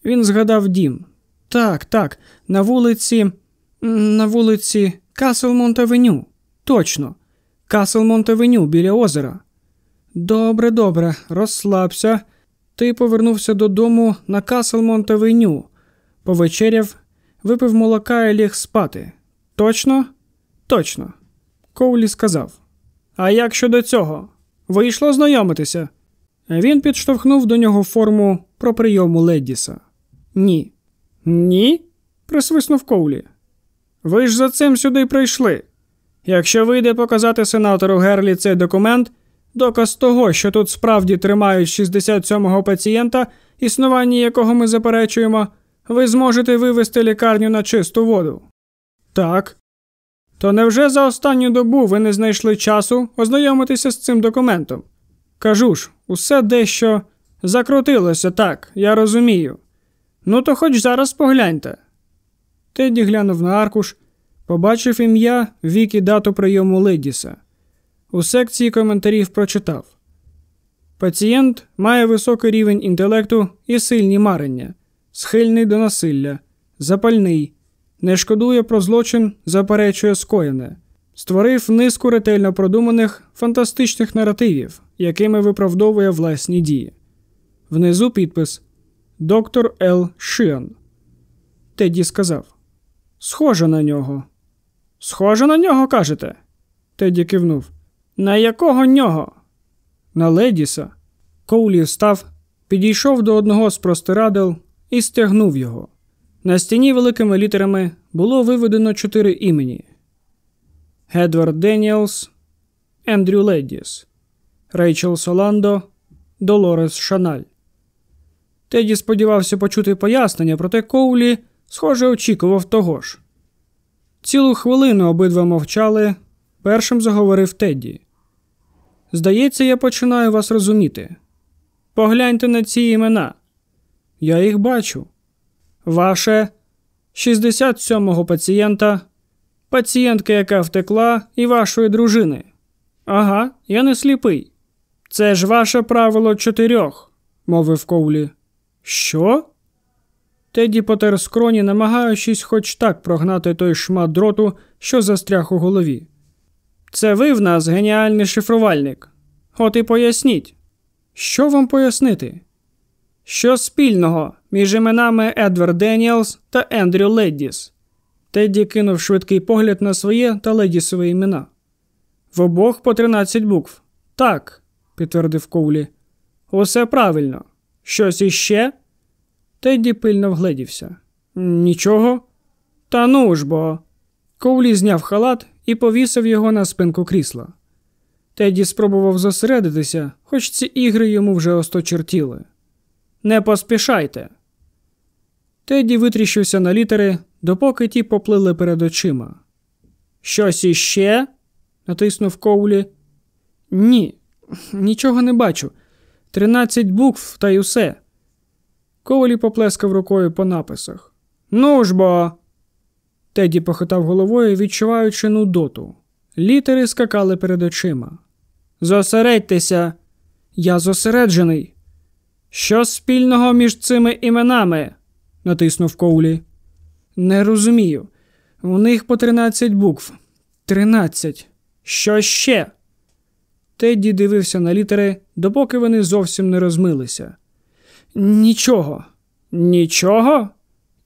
Він згадав дім. Так, так, на вулиці. На вулиці Каслмонт-Авеню. Точно. Каслмонт-Авеню біля озера. Добре, добре, розслабся. Ти повернувся додому на Каслмонт-Авеню. Повечеряв, випив молока і ліг спати. Точно? Точно. Коулі сказав. А як щодо цього? Вийшло знайомитися? Він підштовхнув до нього форму про прийому Леддіса. Ні. Ні? присвиснув Коулі. Ви ж за цим сюди прийшли. Якщо вийде показати сенатору Герлі цей документ, Доказ того, що тут справді тримають 67-го пацієнта, існування якого ми заперечуємо, ви зможете вивести лікарню на чисту воду. Так. То невже за останню добу ви не знайшли часу ознайомитися з цим документом? Кажу ж, усе дещо закрутилося так, я розумію. Ну, то хоч зараз погляньте. Тедді глянув на аркуш, побачив ім'я, вік і дату прийому Ледіса. У секції коментарів прочитав Пацієнт має високий рівень інтелекту і сильні марення, схильний до насилля, запальний, не шкодує про злочин, заперечує скоєне, створив низку ретельно продуманих фантастичних наративів, якими виправдовує власні дії. Внизу підпис Доктор Л. Шион. Тедді сказав Схоже на нього. Схоже на нього, кажете? Тедді кивнув. На якого нього? На Ледіса. Коулі встав, підійшов до одного з простирадел і стягнув його. На стіні великими літерами було виведено чотири імені: Едвард Деніелс, Ендрю Ледіс, Рейчел Соландо, Долорес Шаналь. Тедді сподівався почути пояснення, проте Коулі, схоже, очікував того ж. Цілу хвилину обидва мовчали. Першим заговорив Тедді. Здається, я починаю вас розуміти. Погляньте на ці імена. Я їх бачу. Ваше 67-го пацієнта, пацієнтка, яка втекла, і вашої дружини. Ага, я не сліпий. Це ж ваше правило чотирьох, мовив Коулі. Що? Тедді потер скроні, намагаючись хоч так прогнати той шмат дроту, що застряг у голові. Це ви в нас геніальний шифрувальник. От і поясніть. Що вам пояснити? Що спільного між іменами Едвард Деніелс та Ендрю Леддіс? Тедді кинув швидкий погляд на своє та Леддісове імена. В обох по 13 букв. Так, підтвердив Коулі. Усе правильно. Щось іще? Тедді пильно вгледівся. Нічого. Та ну ж бо. Коулі зняв халат і повісив його на спинку крісла. Теді спробував зосередитися, хоч ці ігри йому вже осточертіли. Не поспішайте. Теді витріщився на літери, допоки ті поплили перед очима. Щось іще? натиснув Коулі. Ні, нічого не бачу. Тринадцять букв та й усе. Коулі поплескав рукою по написах. Ну ж бо. Теді похитав головою, відчуваючи нудоту. Літери скакали перед очима. Зосередьтеся, я зосереджений. Що спільного між цими іменами? Натиснув Коулі. Не розумію. У них по тринадцять букв. Тринадцять. Що ще? Тедді дивився на літери, допоки вони зовсім не розмилися. Нічого. Нічого?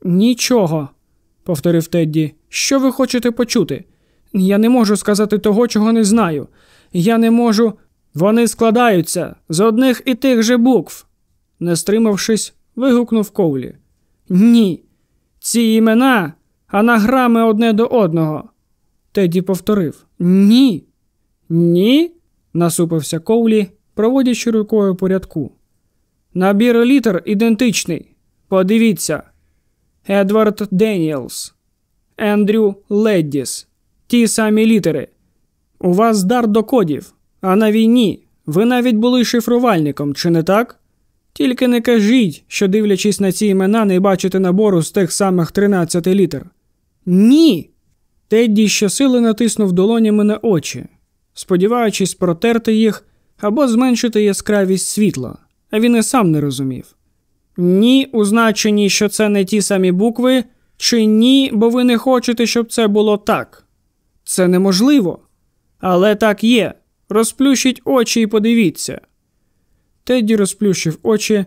Нічого, повторив Тедді. Що ви хочете почути? Я не можу сказати того, чого не знаю. Я не можу. Вони складаються з одних і тих же букв. Не стримавшись, вигукнув Коулі. Ні. Ці імена анаграми одне до одного. Тедді повторив Ні. Ні. насупився Коулі, проводячи рукою по рядку. Набір літер ідентичний. Подивіться. Едвард Деніелс, Ендрю Леддіс. Ті самі літери. У вас дар до кодів, а на війні ви навіть були шифрувальником, чи не так? Тільки не кажіть, що, дивлячись на ці імена, не бачите набору з тих самих 13 літер. Ні. Тедді щосили натиснув долонями на очі, сподіваючись протерти їх або зменшити яскравість світла, а він і сам не розумів. Ні, у значенні, що це не ті самі букви, чи ні, бо ви не хочете, щоб це було так. Це неможливо. Але так є. Розплющіть очі і подивіться. Тедді розплющив очі,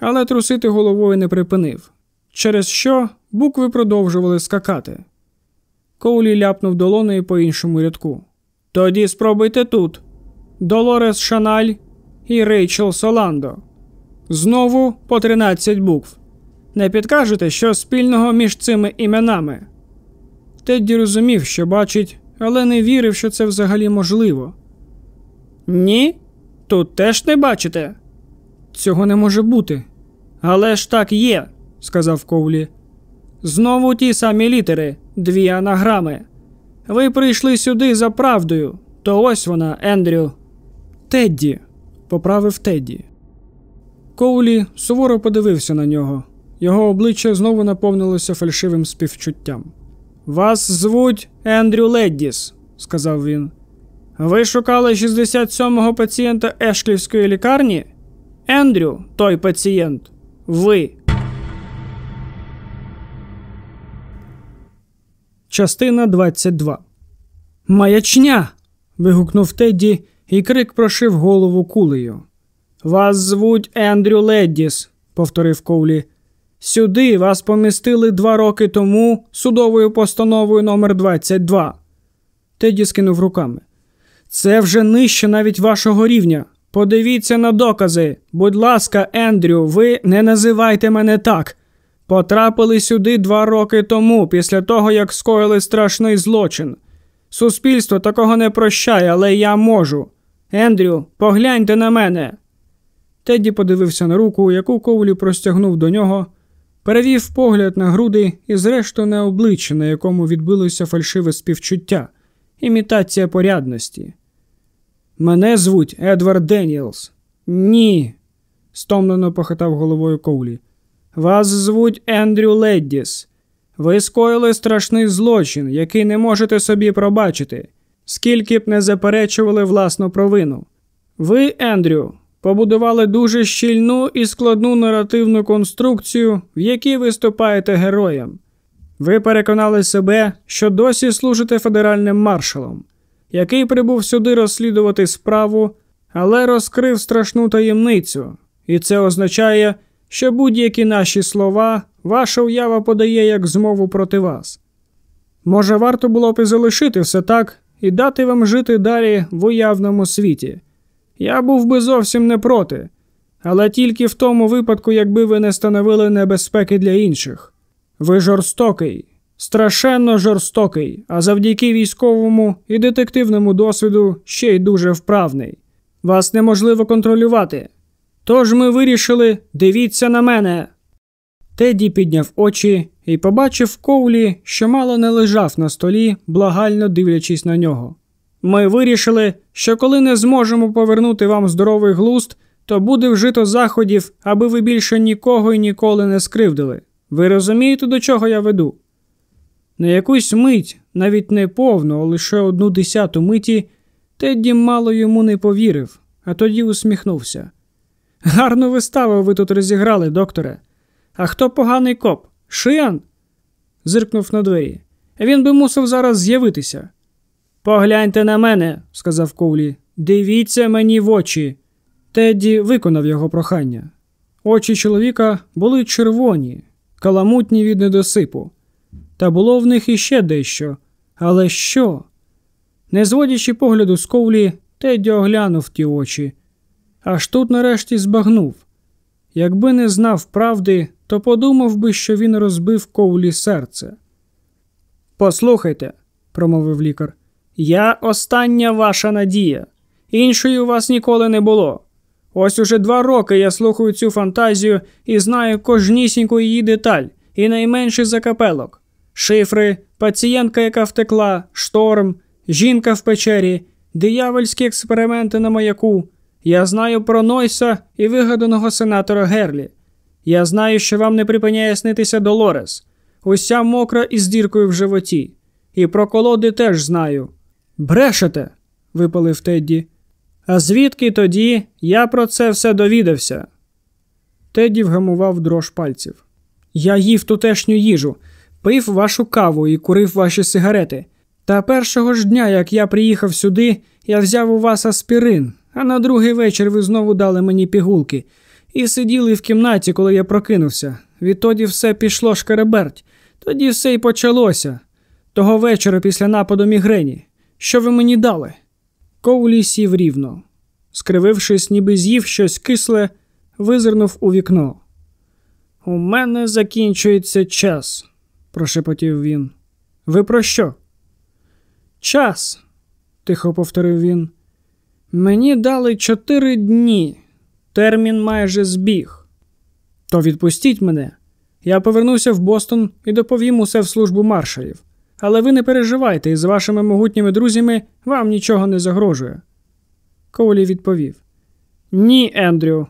але трусити головою не припинив, через що букви продовжували скакати. Коулі ляпнув долоною по іншому рядку. Тоді спробуйте тут. Долорес Шаналь і Рейчел Соландо. Знову по 13 букв. Не підкажете, що спільного між цими іменами? Тедді розумів, що бачить, але не вірив, що це взагалі можливо. Ні? Тут теж не бачите? Цього не може бути. Але ж так є, сказав Коулі. Знову ті самі літери, дві анаграми. Ви прийшли сюди за правдою, то ось вона, Ендрю. Тедді, поправив Тедді. Коулі суворо подивився на нього. Його обличчя знову наповнилося фальшивим співчуттям. Вас звуть Ендрю Леддіс, сказав він. Ви шукали 67-го пацієнта Ешклівської лікарні? Ендрю, той пацієнт. Ви. Частина 22. Маячня. вигукнув Тедді, і крик прошив голову кулею. Вас звуть Ендрю Леддіс, повторив Коулі. Сюди вас помістили два роки тому судовою постановою номер 22 Теді скинув руками. Це вже нижче навіть вашого рівня. Подивіться на докази. Будь ласка, Ендрю, ви не називайте мене так. Потрапили сюди два роки тому, після того, як скоїли страшний злочин. Суспільство такого не прощає, але я можу. Ендрю, погляньте на мене. Тедді подивився на руку, яку Коулі простягнув до нього, перевів погляд на груди і, зрештою, на обличчя, на якому відбилося фальшиве співчуття, імітація порядності. Мене звуть Едвард Деніелс. Ні. стомлено похитав головою Коулі. Вас звуть Ендрю Леддіс. Ви скоїли страшний злочин, який не можете собі пробачити, скільки б не заперечували власну провину. Ви, Ендрю, побудували дуже щільну і складну наративну конструкцію, в якій виступаєте героєм. Ви переконали себе, що досі служите федеральним маршалом, який прибув сюди розслідувати справу, але розкрив страшну таємницю, і це означає, що будь-які наші слова ваша уява подає як змову проти вас. Може, варто було б і залишити все так і дати вам жити далі в уявному світі. Я був би зовсім не проти, але тільки в тому випадку, якби ви не становили небезпеки для інших. Ви жорстокий, страшенно жорстокий, а завдяки військовому і детективному досвіду ще й дуже вправний. Вас неможливо контролювати. Тож ми вирішили дивіться на мене. Теді підняв очі і побачив Коулі, що мало не лежав на столі, благально дивлячись на нього. Ми вирішили, що коли не зможемо повернути вам здоровий глуст, то буде вжито заходів, аби ви більше нікого і ніколи не скривдили. Ви розумієте, до чого я веду? На якусь мить, навіть не повну, а лише одну десяту миті, Тедді мало йому не повірив, а тоді усміхнувся. Гарну виставу ви тут розіграли, докторе. А хто поганий коп? Шиан? зиркнув на двері. Він би мусив зараз з'явитися. Погляньте на мене, сказав Коулі. Дивіться мені в очі. Тедді виконав його прохання. Очі чоловіка були червоні, каламутні від недосипу. Та було в них іще дещо. Але що? Не зводячи погляду з Коулі, Тедді оглянув ті очі. Аж тут нарешті збагнув. Якби не знав правди, то подумав би, що він розбив Коулі серце. Послухайте, промовив лікар. Я остання ваша надія. Іншої у вас ніколи не було. Ось уже два роки я слухаю цю фантазію і знаю кожнісіньку її деталь, і найменший закапелок. Шифри, пацієнтка, яка втекла, шторм, жінка в печері, диявольські експерименти на маяку. Я знаю про Нойса і вигаданого сенатора Герлі. Я знаю, що вам не припиняє снитися Долорес, уся мокра із діркою в животі. І про колоди теж знаю. Брешете, випалив Тедді. А звідки тоді я про це все довідався? Тедді вгамував дрож пальців. Я їв тутешню їжу, пив вашу каву і курив ваші сигарети. Та першого ж дня, як я приїхав сюди, я взяв у вас аспірин, а на другий вечір ви знову дали мені пігулки і сиділи в кімнаті, коли я прокинувся. Відтоді все пішло шкереберть. Тоді все й почалося. Того вечора після нападу мігрені. Що ви мені дали? Коулі сів рівно. Скривившись, ніби з'їв щось кисле, визирнув у вікно. У мене закінчується час, прошепотів він. Ви про що? Час, тихо повторив він. Мені дали чотири дні. Термін майже збіг. То відпустіть мене. Я повернуся в Бостон і доповім усе в службу маршалів. Але ви не переживайте, і з вашими могутніми друзями вам нічого не загрожує. Коулі відповів: Ні, Ендрю.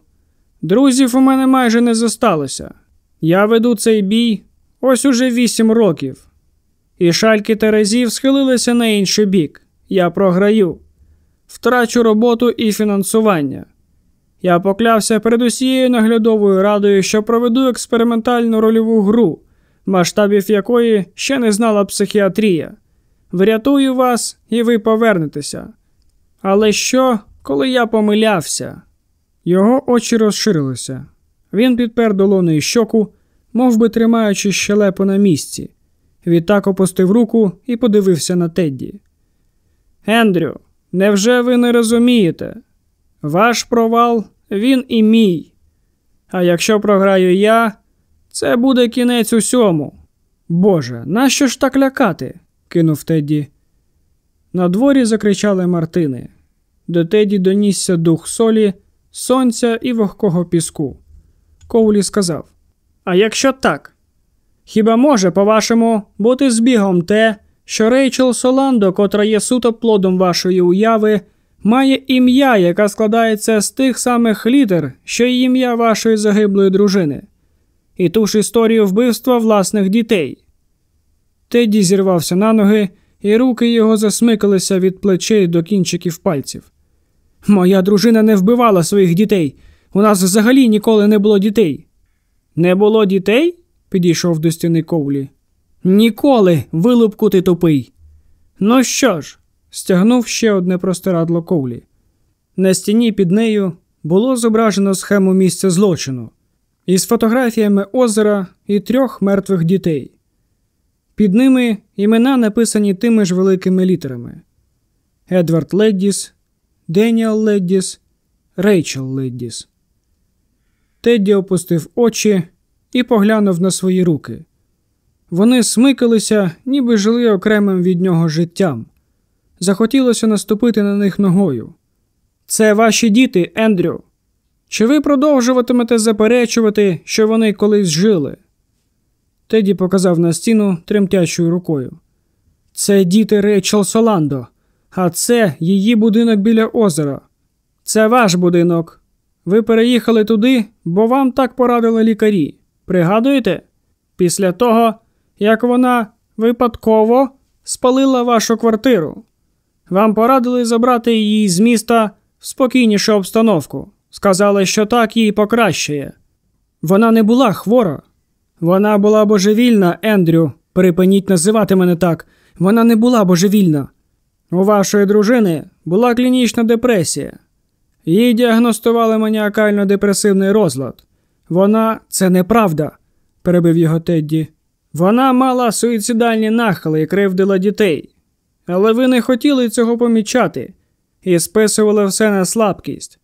Друзів у мене майже не зосталося. Я веду цей бій ось уже вісім років. І шальки Терезів схилилися на інший бік. Я програю, втрачу роботу і фінансування. Я поклявся перед усією наглядовою радою, що проведу експериментальну рольову гру, масштабів якої ще не знала психіатрія. Врятую вас, і ви повернетеся. Але що, коли я помилявся? Його очі розширилися. Він підпер долоною щоку, мов би тримаючи щелепу на місці. Відтак опустив руку і подивився на Тедді. Ендрю, невже ви не розумієте? Ваш провал він і мій. А якщо програю я, це буде кінець усьому. Боже, нащо ж так лякати? кинув Тедді. На дворі закричали Мартини. До Теді донісся дух солі, сонця і вогкого піску. Коулі сказав: А якщо так? Хіба може, по-вашому, бути збігом те, що Рейчел Соландо, котра є суто плодом вашої уяви, має ім'я, яке складається з тих самих літер, що й ім'я вашої загиблої дружини, і ту ж історію вбивства власних дітей. Теді зірвався на ноги, і руки його засмикалися від плечей до кінчиків пальців. Моя дружина не вбивала своїх дітей. У нас взагалі ніколи не було дітей. Не було дітей? підійшов до стіни ковлі. Ніколи, вилупку ти тупий. Ну що ж, стягнув ще одне простирадло ковлі. На стіні під нею було зображено схему місця злочину із фотографіями озера і трьох мертвих дітей. Під ними імена написані тими ж великими літерами: Едвард Леддіс, Деніел Леддіс, Рейчел Леддіс. Тедді опустив очі і поглянув на свої руки. Вони смикалися, ніби жили окремим від нього життям. Захотілося наступити на них ногою. Це ваші діти, Ендрю. Чи ви продовжуватимете заперечувати, що вони колись жили? Теді показав на стіну тремтячою рукою. Це діти Рейчел Соландо, а це її будинок біля озера. Це ваш будинок. Ви переїхали туди, бо вам так порадили лікарі. Пригадуєте? Після того, як вона випадково спалила вашу квартиру. Вам порадили забрати її з міста в спокійнішу обстановку. Сказали, що так їй покращує. Вона не була хвора. Вона була божевільна, Ендрю. Припиніть називати мене так. Вона не була божевільна. У вашої дружини була клінічна депресія. Їй діагностували маніакально-депресивний розлад. Вона це неправда, перебив його Тедді. Вона мала суїцидальні нахили і кривдила дітей. Але ви не хотіли цього помічати і списували все на слабкість.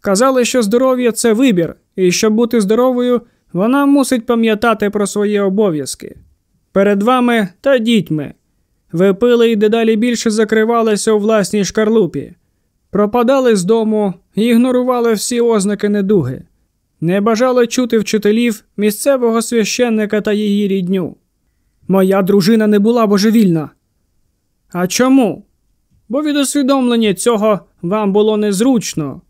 Казали, що здоров'я це вибір, і щоб бути здоровою, вона мусить пам'ятати про свої обов'язки. Перед вами та дітьми. Ви пили і дедалі більше закривалися у власній шкарлупі, пропадали з дому ігнорували всі ознаки недуги, не бажали чути вчителів, місцевого священника та її рідню. Моя дружина не була божевільна. А чому? Бо від усвідомлення цього вам було незручно.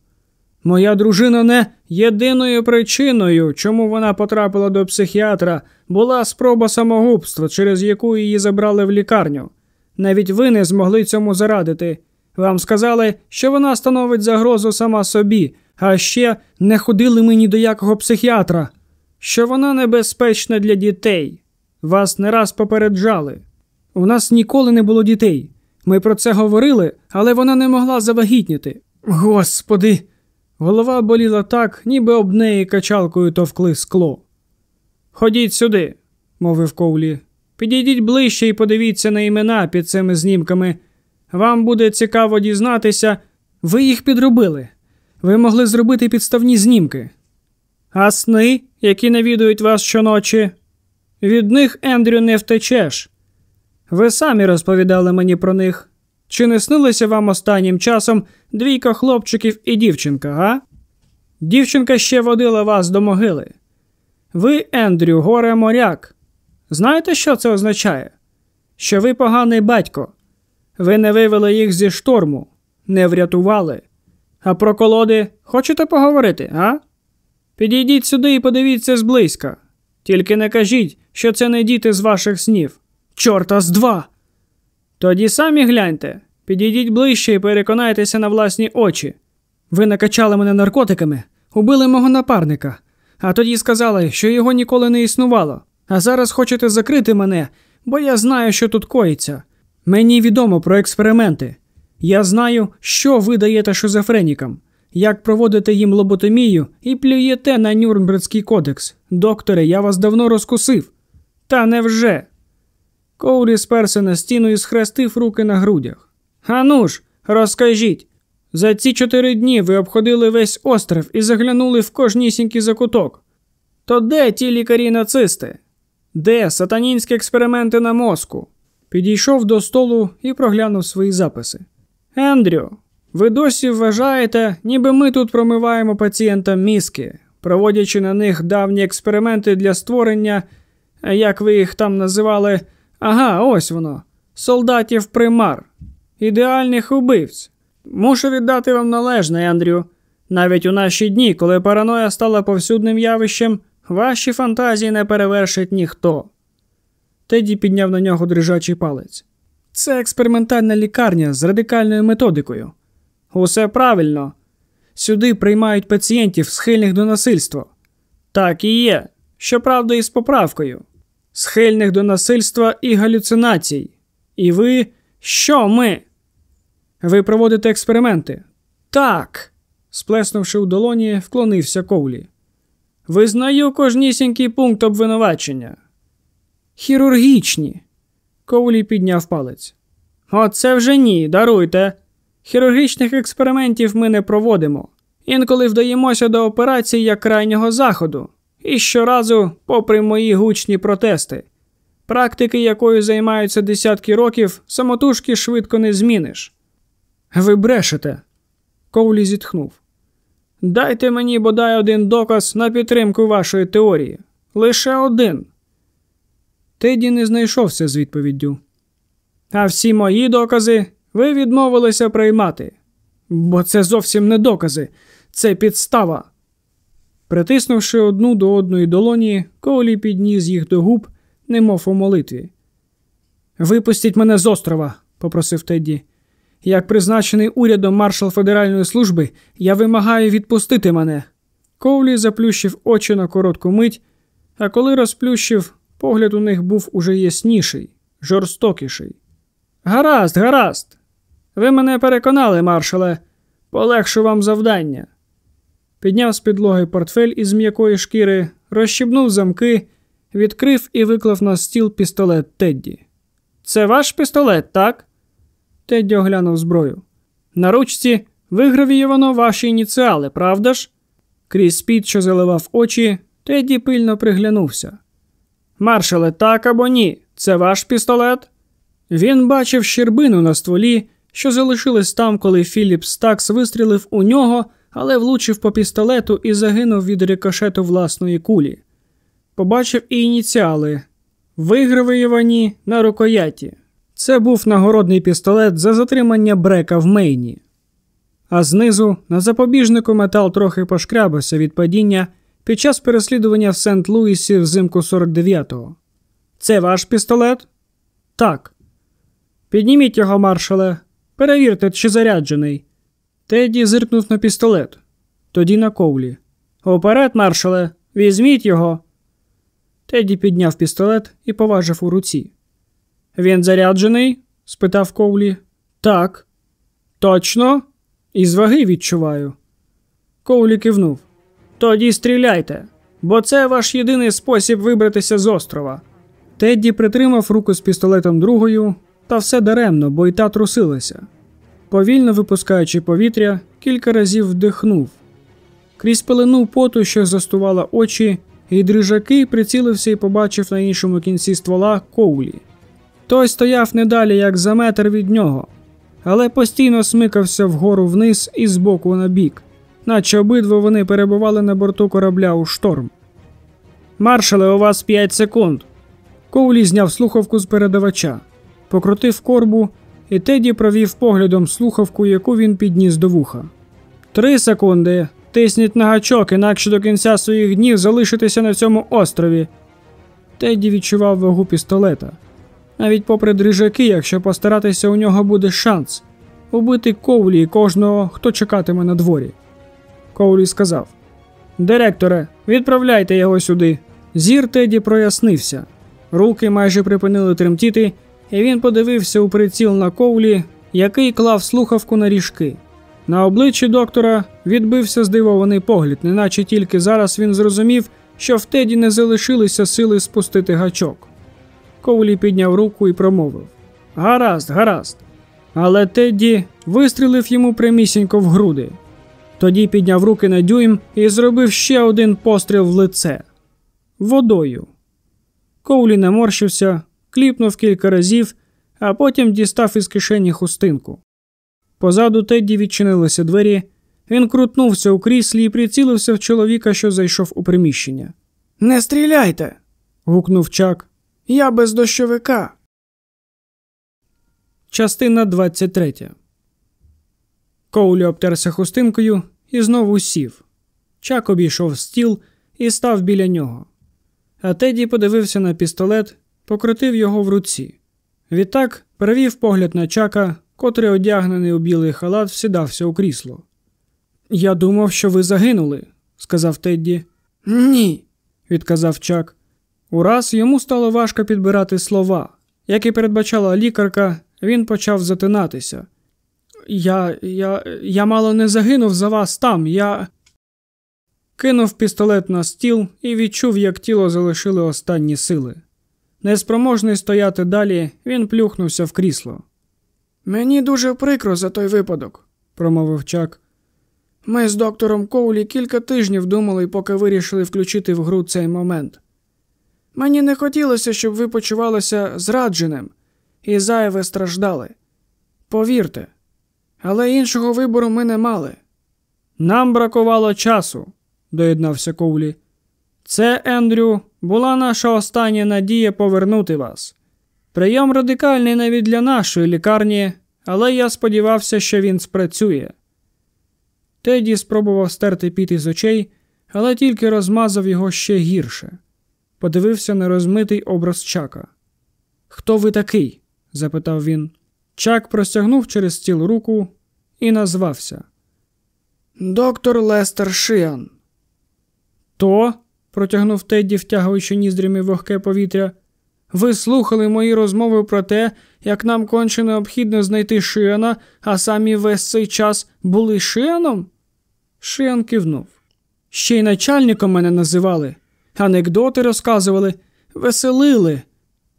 Моя дружина не єдиною причиною, чому вона потрапила до психіатра, була спроба самогубства, через яку її забрали в лікарню. Навіть ви не змогли цьому зарадити. Вам сказали, що вона становить загрозу сама собі, а ще не ходили ми ні до якого психіатра, що вона небезпечна для дітей. Вас не раз попереджали. У нас ніколи не було дітей. Ми про це говорили, але вона не могла завагітніти. Господи. Голова боліла так, ніби об неї качалкою товкли скло. Ходіть сюди, мовив Коулі. Підійдіть ближче і подивіться на імена під цими знімками. Вам буде цікаво дізнатися, ви їх підробили. Ви могли зробити підставні знімки. А сни, які навідують вас щоночі, від них, Ендрю, не втечеш. Ви самі розповідали мені про них. Чи не снилося вам останнім часом двійка хлопчиків і дівчинка, га? Дівчинка ще водила вас до могили. Ви, Ендрю, горе моряк. Знаєте, що це означає? Що ви поганий батько. Ви не вивели їх зі шторму, не врятували. А про колоди хочете поговорити, а? Підійдіть сюди і подивіться зблизька. Тільки не кажіть, що це не діти з ваших снів. Чорта з два. Тоді самі гляньте, підійдіть ближче і переконайтеся на власні очі. Ви накачали мене наркотиками, убили мого напарника, а тоді сказали, що його ніколи не існувало. А зараз хочете закрити мене, бо я знаю, що тут коїться. Мені відомо про експерименти. Я знаю, що ви даєте шизофренікам, як проводите їм лоботомію і плюєте на Нюрнбергський кодекс. Докторе, я вас давно розкусив. Та невже? Коулі сперся на стіну і схрестив руки на грудях. Ану ж, розкажіть. За ці чотири дні ви обходили весь остров і заглянули в кожнісінький закуток. То де ті лікарі нацисти? Де сатанінські експерименти на мозку? Підійшов до столу і проглянув свої записи. Ендрю, ви досі вважаєте, ніби ми тут промиваємо пацієнтам мізки, проводячи на них давні експерименти для створення, як ви їх там називали, ага, ось воно, солдатів примар, ідеальних убивць. Мушу віддати вам належне, Ендрю. Навіть у наші дні, коли параноя стала повсюдним явищем, ваші фантазії не перевершить ніхто. Теді підняв на нього дрижачий палець. Це експериментальна лікарня з радикальною методикою. Усе правильно. Сюди приймають пацієнтів, схильних до насильства. Так і є. Щоправда, із поправкою. Схильних до насильства і галюцинацій. І ви. Що ми? Ви проводите експерименти? Так. сплеснувши у долоні, вклонився Коулі. Визнаю кожнісінький пункт обвинувачення. Хірургічні. Коулі підняв палець. Оце вже ні, даруйте. Хірургічних експериментів ми не проводимо. Інколи вдаємося до операцій як крайнього заходу. І щоразу, попри мої гучні протести. Практики, якою займаються десятки років, самотужки швидко не зміниш. Ви брешете. Коулі зітхнув. Дайте мені бодай один доказ на підтримку вашої теорії. Лише один. Теді не знайшовся з відповіддю. А всі мої докази ви відмовилися приймати. Бо це зовсім не докази, це підстава. Притиснувши одну до одної долоні, Коулі підніс їх до губ, немов у молитві. Випустіть мене з острова, попросив Тедді. Як призначений урядом маршал Федеральної служби, я вимагаю відпустити мене. Коулі заплющив очі на коротку мить, а коли розплющив, погляд у них був уже ясніший, жорстокіший. Гаразд, гаразд. Ви мене переконали, маршале, полегшу вам завдання. Підняв з підлоги портфель із м'якої шкіри, розщібнув замки, відкрив і виклав на стіл пістолет Тедді. Це ваш пістолет, так? Тедді оглянув зброю. На ручці вигравіювано ваші ініціали, правда ж? Крізь спід, що заливав очі, Тедді пильно приглянувся. Маршале, так або ні? Це ваш пістолет? Він бачив щербину на стволі, що залишилась там, коли Філіп Стакс вистрілив у нього, але влучив по пістолету і загинув від рикошету власної кулі. Побачив і ініціали вигравіювані на рукояті. Це був нагородний пістолет за затримання брека в Мейні. А знизу на запобіжнику метал трохи пошкрябався від падіння під час переслідування в Сент Луісі взимку 49-го. Це ваш пістолет? Так. Підніміть його, маршале. Перевірте, чи заряджений. Теді зиркнув на пістолет, тоді на ковлі. Оперед, маршале, візьміть його. Теді підняв пістолет і поважив у руці. Він заряджений? спитав Коулі. Так. Точно? Із ваги відчуваю. Коулі кивнув. Тоді стріляйте, бо це ваш єдиний спосіб вибратися з острова. Тедді притримав руку з пістолетом другою, та все даремно, бо й та трусилася. Повільно випускаючи повітря, кілька разів вдихнув. Крізь пелену поту, що застувала очі, і дрижаки прицілився і побачив на іншому кінці ствола коулі. Той стояв недалі, як за метр від нього. але постійно смикався вгору вниз і збоку на бік, наче обидва вони перебували на борту корабля у шторм. Маршале, у вас 5 секунд. Коулі зняв слухавку з передавача, покрутив корбу, і Теді провів поглядом слухавку, яку він підніс до вуха. Три секунди. Тисніть на гачок, інакше до кінця своїх днів залишитися на цьому острові. Тедді відчував вагу пістолета. Навіть попри дрижаки, якщо постаратися, у нього буде шанс убити Коулі і кожного, хто чекатиме на дворі. Коулі сказав: Директоре, відправляйте його сюди. Зір Теді прояснився. Руки майже припинили тремтіти, і він подивився у приціл на Коулі, який клав слухавку на ріжки. На обличчі доктора відбився здивований погляд, неначе тільки зараз він зрозумів, що в Теді не залишилися сили спустити гачок. Коулі підняв руку і промовив Гаразд, гаразд. Але Тедді вистрілив йому прямісінько в груди. Тоді підняв руки на дюйм і зробив ще один постріл в лице водою. Коулі наморщився, кліпнув кілька разів, а потім дістав із кишені хустинку. Позаду Тедді відчинилися двері, він крутнувся у кріслі і прицілився в чоловіка, що зайшов у приміщення. Не стріляйте. гукнув Чак. Я без дощовика. Частина 23 Коулі обтерся хустинкою і знову сів. Чак обійшов стіл і став біля нього. А Теді подивився на пістолет, покрутив його в руці. Відтак перевів погляд на чака, котрий, одягнений у білий халат, всідався у крісло. Я думав, що ви загинули, сказав Тедді. Ні, відказав Чак. Ураз йому стало важко підбирати слова. Як і передбачала лікарка, він почав затинатися. Я я, я мало не загинув за вас там. Я. Кинув пістолет на стіл і відчув, як тіло залишили останні сили. Неспроможний стояти далі, він плюхнувся в крісло. Мені дуже прикро за той випадок, промовив Чак. Ми з доктором Коулі кілька тижнів думали, поки вирішили включити в гру цей момент. Мені не хотілося, щоб ви почувалися зрадженим і зайве страждали. Повірте, але іншого вибору ми не мали. Нам бракувало часу, доєднався Коулі. Це, Ендрю, була наша остання надія повернути вас. Прийом радикальний навіть для нашої лікарні, але я сподівався, що він спрацює. Теді спробував стерти піт із очей, але тільки розмазав його ще гірше. Подивився на розмитий образ чака. Хто ви такий? запитав він. Чак простягнув через стіл руку і назвався. Доктор Лестер Шиан. То, протягнув Тедді, втягуючи ніздрями вогке повітря. Ви слухали мої розмови про те, як нам конче необхідно знайти Шиана, а самі весь цей час були Шианом? Шиан кивнув. Ще й начальником мене називали, анекдоти розказували, веселили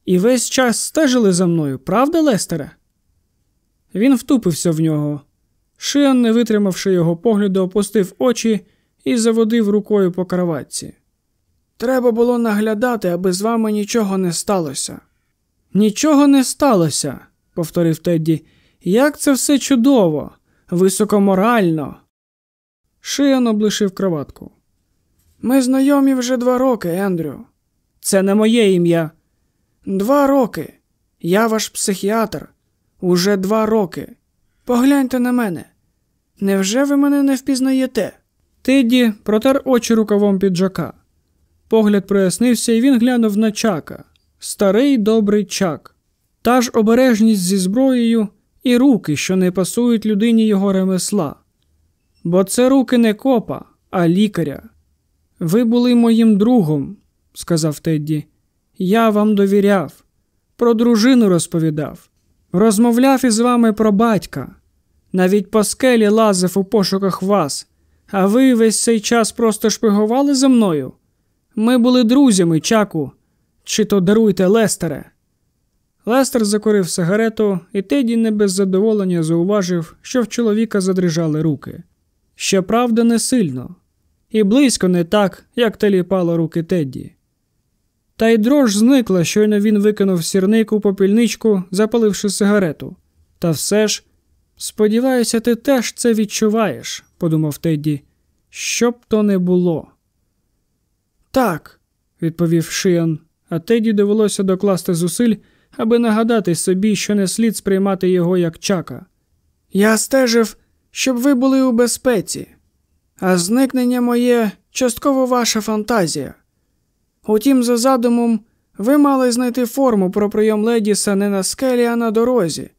і весь час стежили за мною, правда, Лестере? Він втупився в нього. Шиан, не витримавши його погляду, опустив очі і заводив рукою по кроватці. Треба було наглядати, аби з вами нічого не сталося. Нічого не сталося, повторив Тедді. Як це все чудово, високоморально. Шиан облишив кроватку. Ми знайомі вже два роки, Ендрю. Це не моє ім'я. Два роки. Я ваш психіатр. Уже два роки. Погляньте на мене. Невже ви мене не впізнаєте? Тедді протер очі рукавом піджака. Погляд прояснився, і він глянув на чака. Старий добрий чак. Та ж обережність зі зброєю і руки, що не пасують людині його ремесла. Бо це руки не копа, а лікаря. Ви були моїм другом, сказав Тедді. Я вам довіряв, про дружину розповідав, розмовляв із вами про батька. Навіть по скелі лазив у пошуках вас, а ви весь цей час просто шпигували за мною. Ми були друзями, чаку, чи то даруйте Лестере. Лестер закурив сигарету, і Теді не без задоволення зауважив, що в чоловіка задрижали руки. Щоправда, не сильно, і близько не так, як теліпало руки Тедді. Та й дрож зникла, щойно він викинув сірник у попільничку, запаливши сигарету. Та все ж Сподіваюся, ти теж це відчуваєш, подумав Тедді. Що б то не було. Так, відповів Шиан, а Теді довелося докласти зусиль, аби нагадати собі, що не слід сприймати його як чака. Я стежив, щоб ви були у безпеці, а зникнення моє частково ваша фантазія. Утім, за задумом, ви мали знайти форму про прийом Ледіса не на скелі, а на дорозі.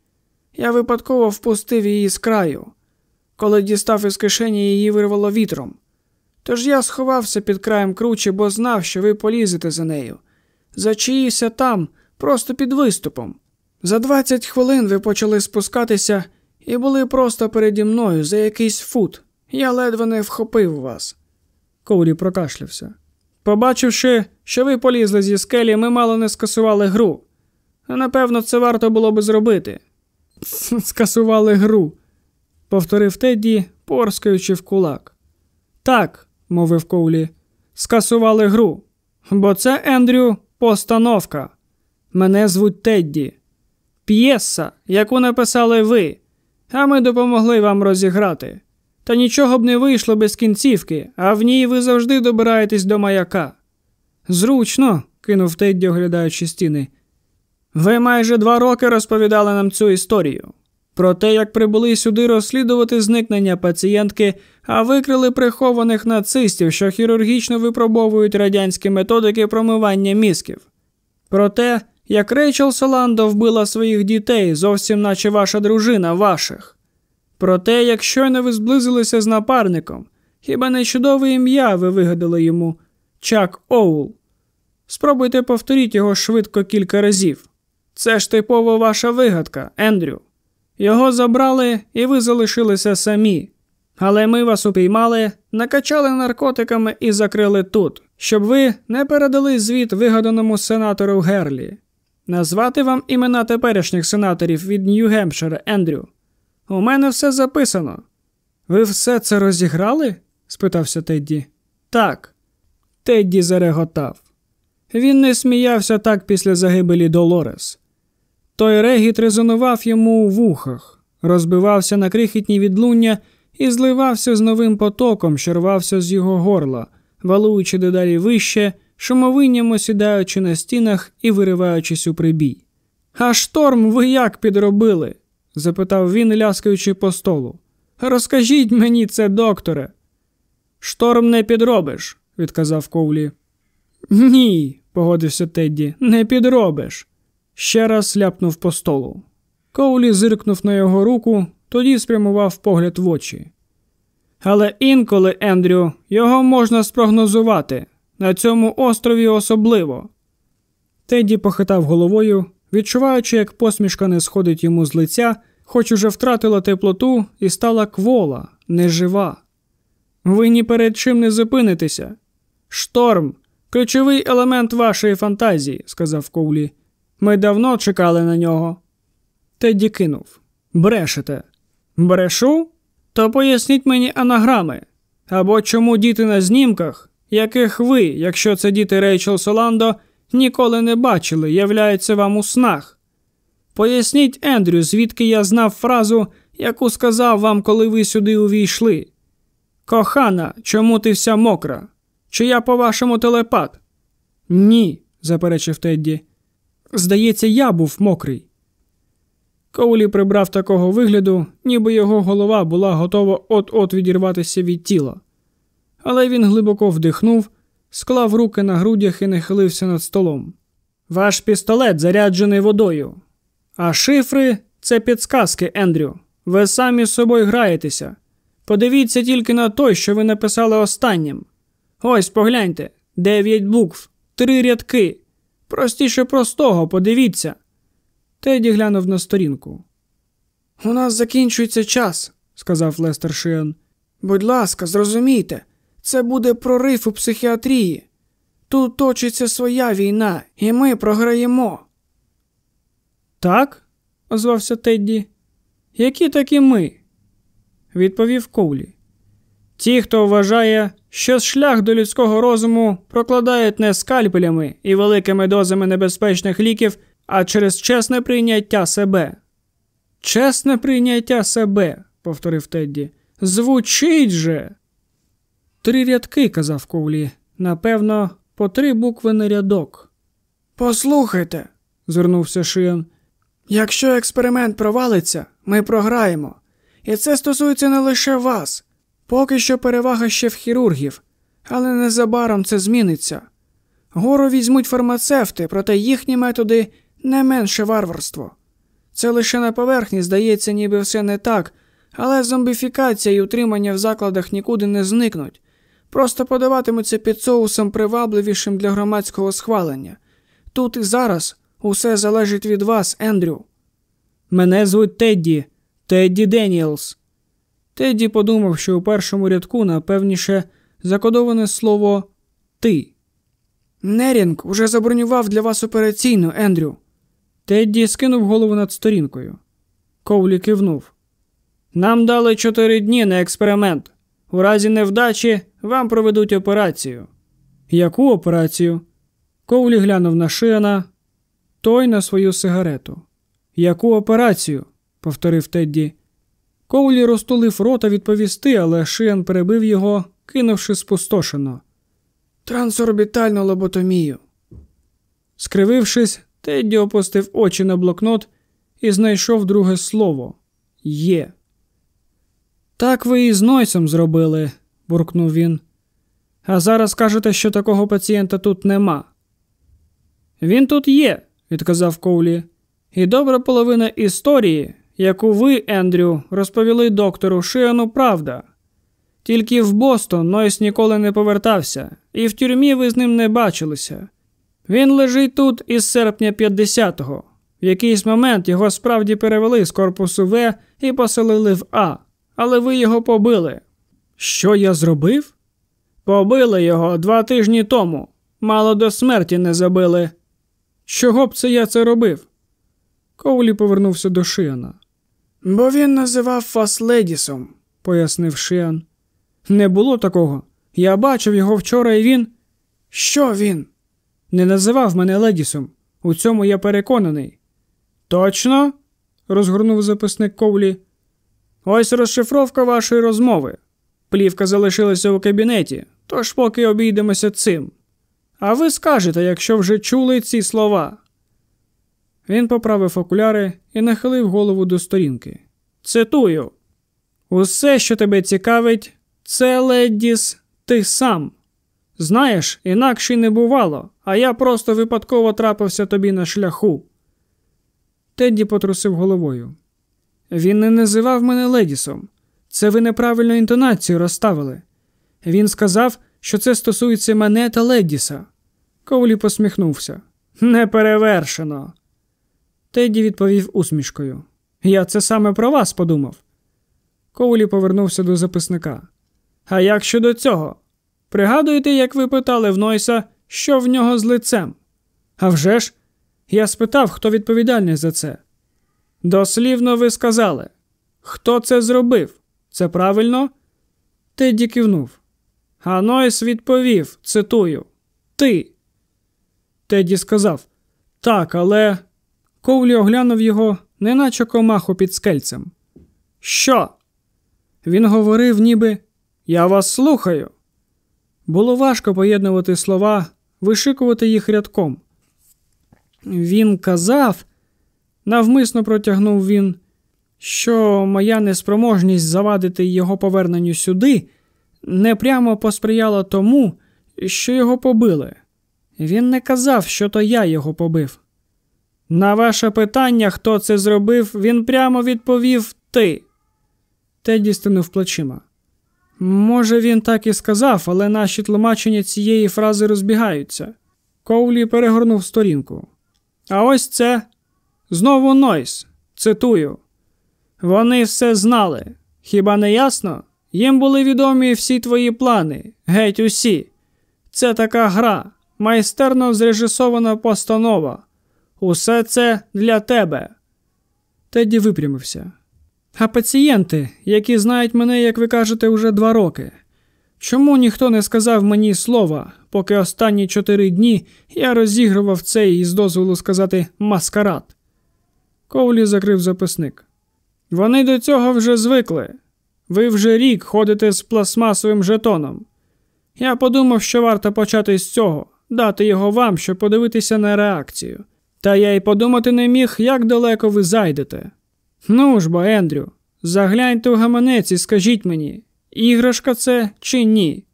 Я випадково впустив її з краю. Коли дістав із кишені, її вирвало вітром. Тож я сховався під краєм кручі, бо знав, що ви полізете за нею. Зачаївся там, просто під виступом. За 20 хвилин ви почали спускатися і були просто переді мною за якийсь фут. Я ледве не вхопив вас. Коурі прокашлявся. Побачивши, що ви полізли зі скелі, ми мало не скасували гру. А напевно, це варто було би зробити. Скасували гру, повторив Тедді, порскаючи в кулак. Так, мовив Коулі, скасували гру. Бо це, Ендрю, постановка. Мене звуть Тедді. П'єса, яку написали ви, а ми допомогли вам розіграти. Та нічого б не вийшло без кінцівки, а в ній ви завжди добираєтесь до маяка. Зручно, кинув Тедді, оглядаючи стіни. Ви майже два роки розповідали нам цю історію. Про те, як прибули сюди розслідувати зникнення пацієнтки, а викрили прихованих нацистів, що хірургічно випробовують радянські методики промивання мізків. Про те, як Рейчел Соландо вбила своїх дітей, зовсім наче ваша дружина ваших. Про те, як щойно ви зблизилися з напарником, хіба не чудове ім'я ви вигадали йому Чак Оул. Спробуйте повторіть його швидко кілька разів. Це ж типово ваша вигадка, Ендрю. Його забрали і ви залишилися самі. Але ми вас упіймали, накачали наркотиками і закрили тут, щоб ви не передали звіт вигаданому сенатору Герлі. Назвати вам імена теперішніх сенаторів від Нью-Гемпшира, Ендрю. У мене все записано. Ви все це розіграли? спитався Тедді. Так. Тедді зареготав. Він не сміявся так після загибелі Долорес. Той регіт резонував йому у вухах, розбивався на крихітні відлуння і зливався з новим потоком, що рвався з його горла, валуючи дедалі вище, шумовинням осідаючи на стінах і вириваючись у прибій. А шторм ви як підробили? Запитав він, ляскаючи по столу. Розкажіть мені це, докторе. Шторм не підробиш, відказав Коулі. Ні, погодився Тедді, не підробиш. Ще раз ляпнув по столу. Коулі зиркнув на його руку, тоді спрямував погляд в очі. Але інколи, Ендрю, його можна спрогнозувати, на цьому острові особливо. Тедді похитав головою, відчуваючи, як посмішка не сходить йому з лиця, хоч уже втратила теплоту і стала квола, нежива. Ви ні перед чим не зупинитеся. Шторм ключовий елемент вашої фантазії, сказав Коулі. Ми давно чекали на нього. Тедді кинув. Брешете. Брешу? То поясніть мені анаграми. Або чому діти на знімках, яких ви, якщо це діти Рейчел Соландо, ніколи не бачили, являються вам у снах. Поясніть, Ендрю, звідки я знав фразу, яку сказав вам, коли ви сюди увійшли. Кохана, чому ти вся мокра? Чи я, по-вашому, телепат? Ні, заперечив Тедді. Здається, я був мокрий. Коулі прибрав такого вигляду, ніби його голова була готова от-от відірватися від тіла. Але він глибоко вдихнув, склав руки на грудях і нахилився над столом. Ваш пістолет заряджений водою. А шифри це підсказки, Ендрю. Ви самі з собою граєтеся. Подивіться тільки на той, що ви написали останнім. Ось погляньте, дев'ять букв, три рядки. Простіше простого, подивіться. Теді глянув на сторінку. У нас закінчується час, сказав Лестер Шиан. Будь ласка, зрозумійте, це буде прорив у психіатрії. Тут точиться своя війна, і ми програємо. Так? озвався Тедді. Які такі ми? відповів Коулі. Ті, хто вважає, що шлях до людського розуму прокладають не скальпелями і великими дозами небезпечних ліків, а через чесне прийняття себе. Чесне прийняття себе, повторив Тедді. Звучить же. Три рядки, казав Коулі. Напевно, по три букви на рядок. Послухайте, звернувся Шиан. Якщо експеримент провалиться, ми програємо. І це стосується не лише вас. Поки що перевага ще в хірургів, але незабаром це зміниться. Гору візьмуть фармацевти, проте їхні методи не менше варварство. Це лише на поверхні здається, ніби все не так, але зомбіфікація і утримання в закладах нікуди не зникнуть. Просто подаватимуться під соусом привабливішим для громадського схвалення. Тут і зараз усе залежить від вас, Ендрю. Мене звуть Тедді, Тедді Деніелс. Тедді подумав, що у першому рядку напевніше закодоване слово ти. Нерінг уже забронював для вас операційну, Ендрю. Тедді скинув голову над сторінкою. Ковлі кивнув. Нам дали чотири дні на експеримент. У разі невдачі вам проведуть операцію. Яку операцію? Ковлі глянув на Шиана, той на свою сигарету. Яку операцію? повторив Тедді. Коулі розтулив рота відповісти, але Шиан перебив його, кинувши спустошено. Трансорбітальну лоботомію. Скривившись, Тедді опустив очі на блокнот і знайшов друге слово є. Так ви і з Нойсом зробили, буркнув він. А зараз кажете, що такого пацієнта тут нема. Він тут є, відказав Коулі. І добра половина історії, яку ви, Ендрю, розповіли доктору Шиану, правда. Тільки в Бостон Нойс ніколи не повертався, і в тюрмі ви з ним не бачилися. Він лежить тут із серпня 50-го. В якийсь момент його справді перевели з корпусу В і поселили в А, але ви його побили. Що я зробив? Побили його два тижні тому. Мало до смерті не забили. Чого б це я це робив? Коулі повернувся до Шиана. Бо він називав вас Ледісом, пояснив Шиан. Не було такого. Я бачив його вчора і він. Що він? Не називав мене Ледісом. У цьому я переконаний. Точно? розгорнув записник Ковлі. Ось розшифровка вашої розмови. Плівка залишилася у кабінеті, тож поки обійдемося цим. А ви скажете, якщо вже чули ці слова. Він поправив окуляри і нахилив голову до сторінки. Цитую: Усе, що тебе цікавить, це Леддіс, ти сам. Знаєш, інакше не бувало, а я просто випадково трапився тобі на шляху. Тедді потрусив головою. Він не називав мене Ледісом. Це ви неправильну інтонацію розставили. Він сказав, що це стосується мене та Леддіса. Коулі посміхнувся. Неперевершено. Тедді відповів усмішкою. Я це саме про вас подумав. Коулі повернувся до записника. А як щодо цього? Пригадуєте, як ви питали в Нойса, що в нього з лицем? А вже ж, я спитав, хто відповідальний за це. Дослівно ви сказали, хто це зробив? Це правильно? Тедді кивнув. А Нойс відповів, цитую, Ти. Тедді сказав Так, але. Ковлі оглянув його, неначе комаху під скельцем. Що? Він говорив, ніби Я вас слухаю. Було важко поєднувати слова, вишикувати їх рядком. Він казав, навмисно протягнув він, що моя неспроможність завадити його поверненню сюди не прямо посприяла тому, що його побили. Він не казав, що то я його побив. На ваше питання, хто це зробив, він прямо відповів ти. Теді стинув плечима. Може, він так і сказав, але наші тлумачення цієї фрази розбігаються. Коулі перегорнув сторінку. А ось це знову Нойс. Цитую. Вони все знали. Хіба не ясно? Їм були відомі всі твої плани, геть усі. Це така гра, майстерно зрежисована постанова. Усе це для тебе. Теді випрямився. А пацієнти, які знають мене, як ви кажете, уже два роки. Чому ніхто не сказав мені слова, поки останні чотири дні я розігрував цей із дозволу сказати маскарад? Коулі закрив записник. Вони до цього вже звикли. Ви вже рік ходите з пластмасовим жетоном. Я подумав, що варто почати з цього, дати його вам, щоб подивитися на реакцію. Та я й подумати не міг, як далеко ви зайдете. Ну ж бо, Ендрю, загляньте у гаманець і скажіть мені, іграшка це чи ні?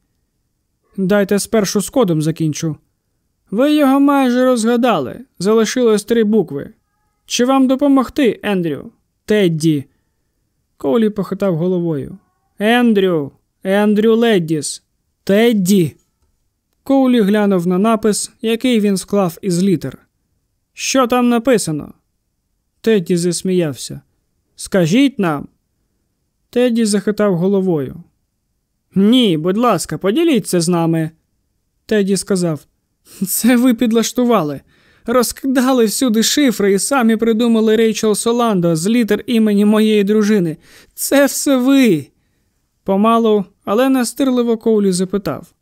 Дайте спершу з кодом закінчу. Ви його майже розгадали, залишилось три букви. Чи вам допомогти, Ендрю? Тедді. Колі похитав головою. Ендрю, Ендрю Леддіс, Тедді. Коулі глянув на напис, який він склав із літер. Що там написано? Тедді засміявся. Скажіть нам. Тедді захитав головою. Ні, будь ласка, поділіться з нами. Тедді сказав. Це ви підлаштували. Розкидали всюди шифри і самі придумали Рейчел Соландо з літер імені моєї дружини. Це все ви. Помалу, але настирливо Коулі запитав.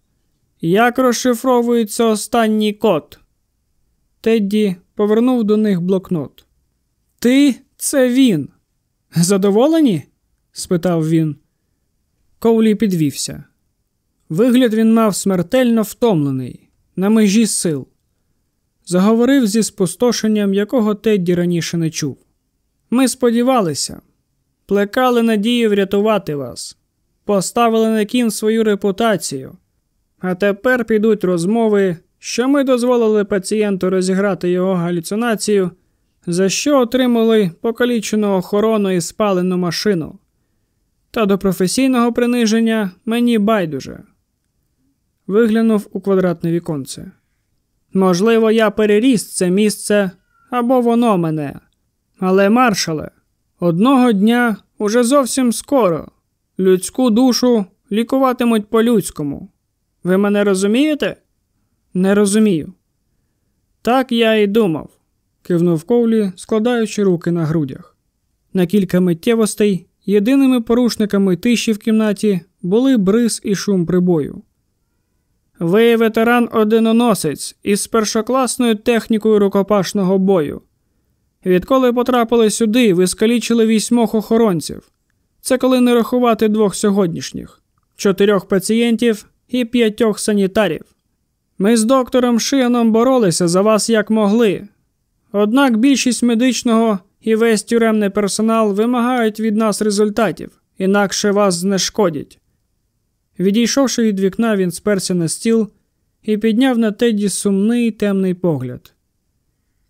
Як розшифровується останній код? Тедді повернув до них блокнот. Ти це він. Задоволені? спитав він. Коулі підвівся. Вигляд він мав смертельно втомлений, на межі сил. Заговорив зі спустошенням, якого Тедді раніше не чув. Ми сподівалися, плекали надію врятувати вас, поставили на кін свою репутацію, а тепер підуть розмови, що ми дозволили пацієнту розіграти його галюцинацію, за що отримали покалічену охорону і спалену машину. Та до професійного приниження мені байдуже. Виглянув у квадратне віконце. Можливо, я переріс це місце або воно мене. Але, маршале, одного дня уже зовсім скоро людську душу лікуватимуть по-людському. Ви мене розумієте? Не розумію. Так я і думав, кивнув Ковлі, складаючи руки на грудях. На кілька миттєвостей єдиними порушниками тиші в кімнаті були бриз і шум прибою. Ви ветеран одиноносець із першокласною технікою рукопашного бою. Відколи потрапили сюди, ви скалічили вісьмох охоронців. Це коли не рахувати двох сьогоднішніх, чотирьох пацієнтів і п'ятьох санітарів. Ми з доктором Шианом боролися за вас як могли. Однак більшість медичного і весь тюремний персонал вимагають від нас результатів, інакше вас знешкодять. Відійшовши від вікна, він сперся на стіл і підняв на Тедді сумний темний погляд.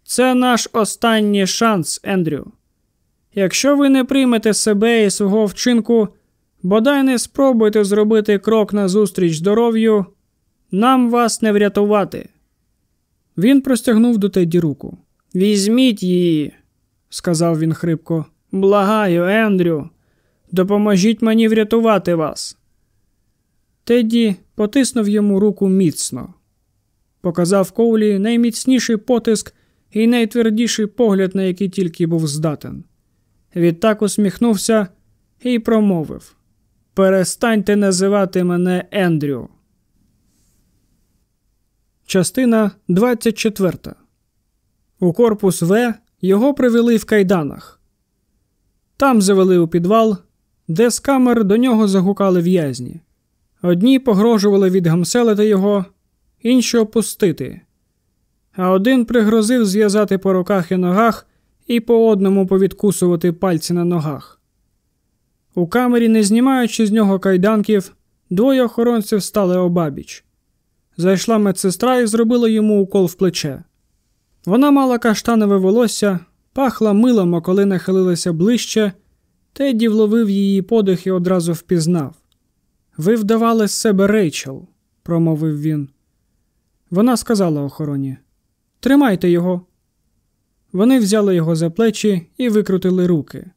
Це наш останній шанс, Ендрю. Якщо ви не приймете себе і свого вчинку, бодай не спробуйте зробити крок назустріч здоров'ю, нам вас не врятувати. Він простягнув до Тедді руку. Візьміть її, сказав він хрипко. Благаю, Ендрю, допоможіть мені врятувати вас. Тедді потиснув йому руку міцно, показав Коулі найміцніший потиск і найтвердіший погляд, на який тільки був здатен. Відтак усміхнувся і промовив Перестаньте називати мене Ендрю. Частина 24. У корпус В його привели в кайданах. Там завели у підвал, де з камер до нього загукали в'язні. Одні погрожували відгамселити його, інші опустити, а один пригрозив зв'язати по руках і ногах і по одному повідкусувати пальці на ногах. У камері, не знімаючи з нього кайданків, двоє охоронців стали обабіч. Зайшла медсестра і зробила йому укол в плече. Вона мала каштанове волосся, пахла милом, а коли нахилилася ближче, Тедді вловив її подих і одразу впізнав. Ви вдавали з себе Рейчел, промовив він. Вона сказала охороні Тримайте його. Вони взяли його за плечі і викрутили руки.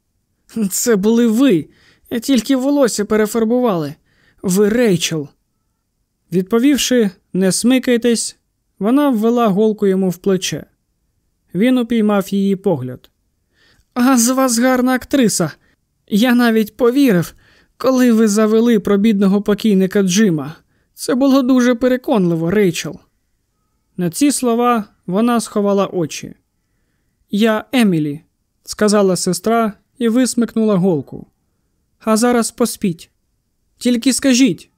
Це були ви, тільки волосся перефарбували. Ви Рейчел. Відповівши, не смикайтесь, вона ввела голку йому в плече. Він упіймав її погляд. А з вас гарна актриса. Я навіть повірив, коли ви завели про бідного покійника Джима. Це було дуже переконливо, Рейчел. На ці слова вона сховала очі. Я Емілі, сказала сестра і висмикнула голку. А зараз поспіть. Тільки скажіть,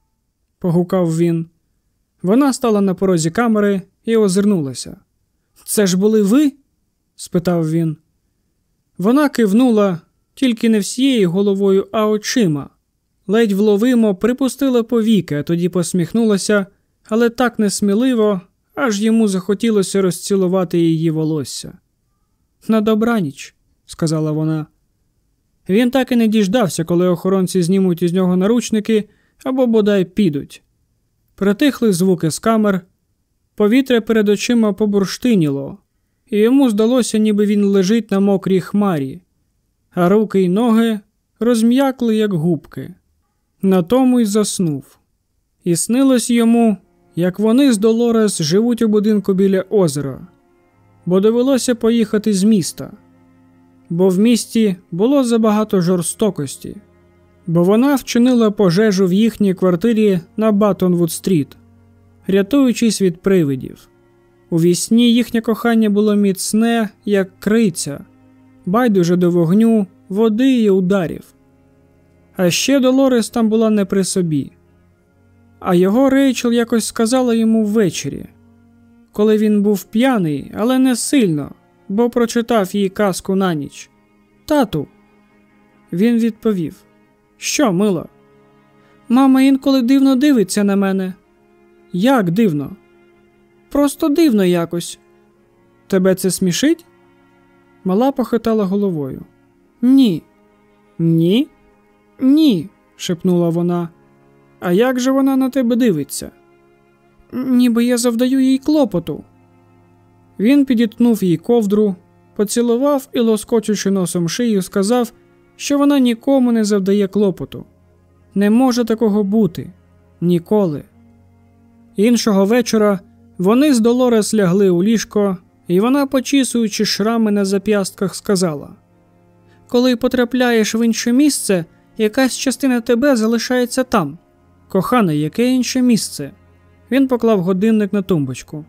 погукав він. Вона стала на порозі камери і озирнулася. Це ж були ви? спитав він. Вона кивнула тільки не всією головою, а очима. Ледь вловимо припустила повіки, а тоді посміхнулася, але так несміливо, аж йому захотілося розцілувати її волосся. На добраніч, сказала вона. Він так і не діждався, коли охоронці знімуть із нього наручники або бодай підуть. Притихли звуки з камер, повітря перед очима побурштиніло, і йому здалося, ніби він лежить на мокрій хмарі, а руки й ноги розм'якли, як губки. На тому й заснув. І снилось йому, як вони з Долорес живуть у будинку біля озера, бо довелося поїхати з міста, бо в місті було забагато жорстокості, бо вона вчинила пожежу в їхній квартирі на Батонвуд-стріт, рятуючись від привидів. У вісні їхнє кохання було міцне, як криця, байдуже до вогню, води і ударів. А ще Долорес там була не при собі. А його Рейчел якось сказала йому ввечері, коли він був п'яний, але не сильно, бо прочитав їй казку на ніч. Тату. Він відповів: Що, мило? Мама інколи дивно дивиться на мене. Як дивно? Просто дивно якось. Тебе це смішить? Мала похитала головою. Ні. Ні? Ні, шепнула вона. А як же вона на тебе дивиться? Ніби я завдаю їй клопоту. Він підітнув їй ковдру, поцілував і, лоскочучи носом шию, сказав, що вона нікому не завдає клопоту. Не може такого бути ніколи. Іншого вечора вони з Долорес лягли у ліжко, і вона, почісуючи шрами на зап'ястках, сказала: Коли потрапляєш в інше місце, якась частина тебе залишається там. Кохане, яке інше місце? Він поклав годинник на тумбочку.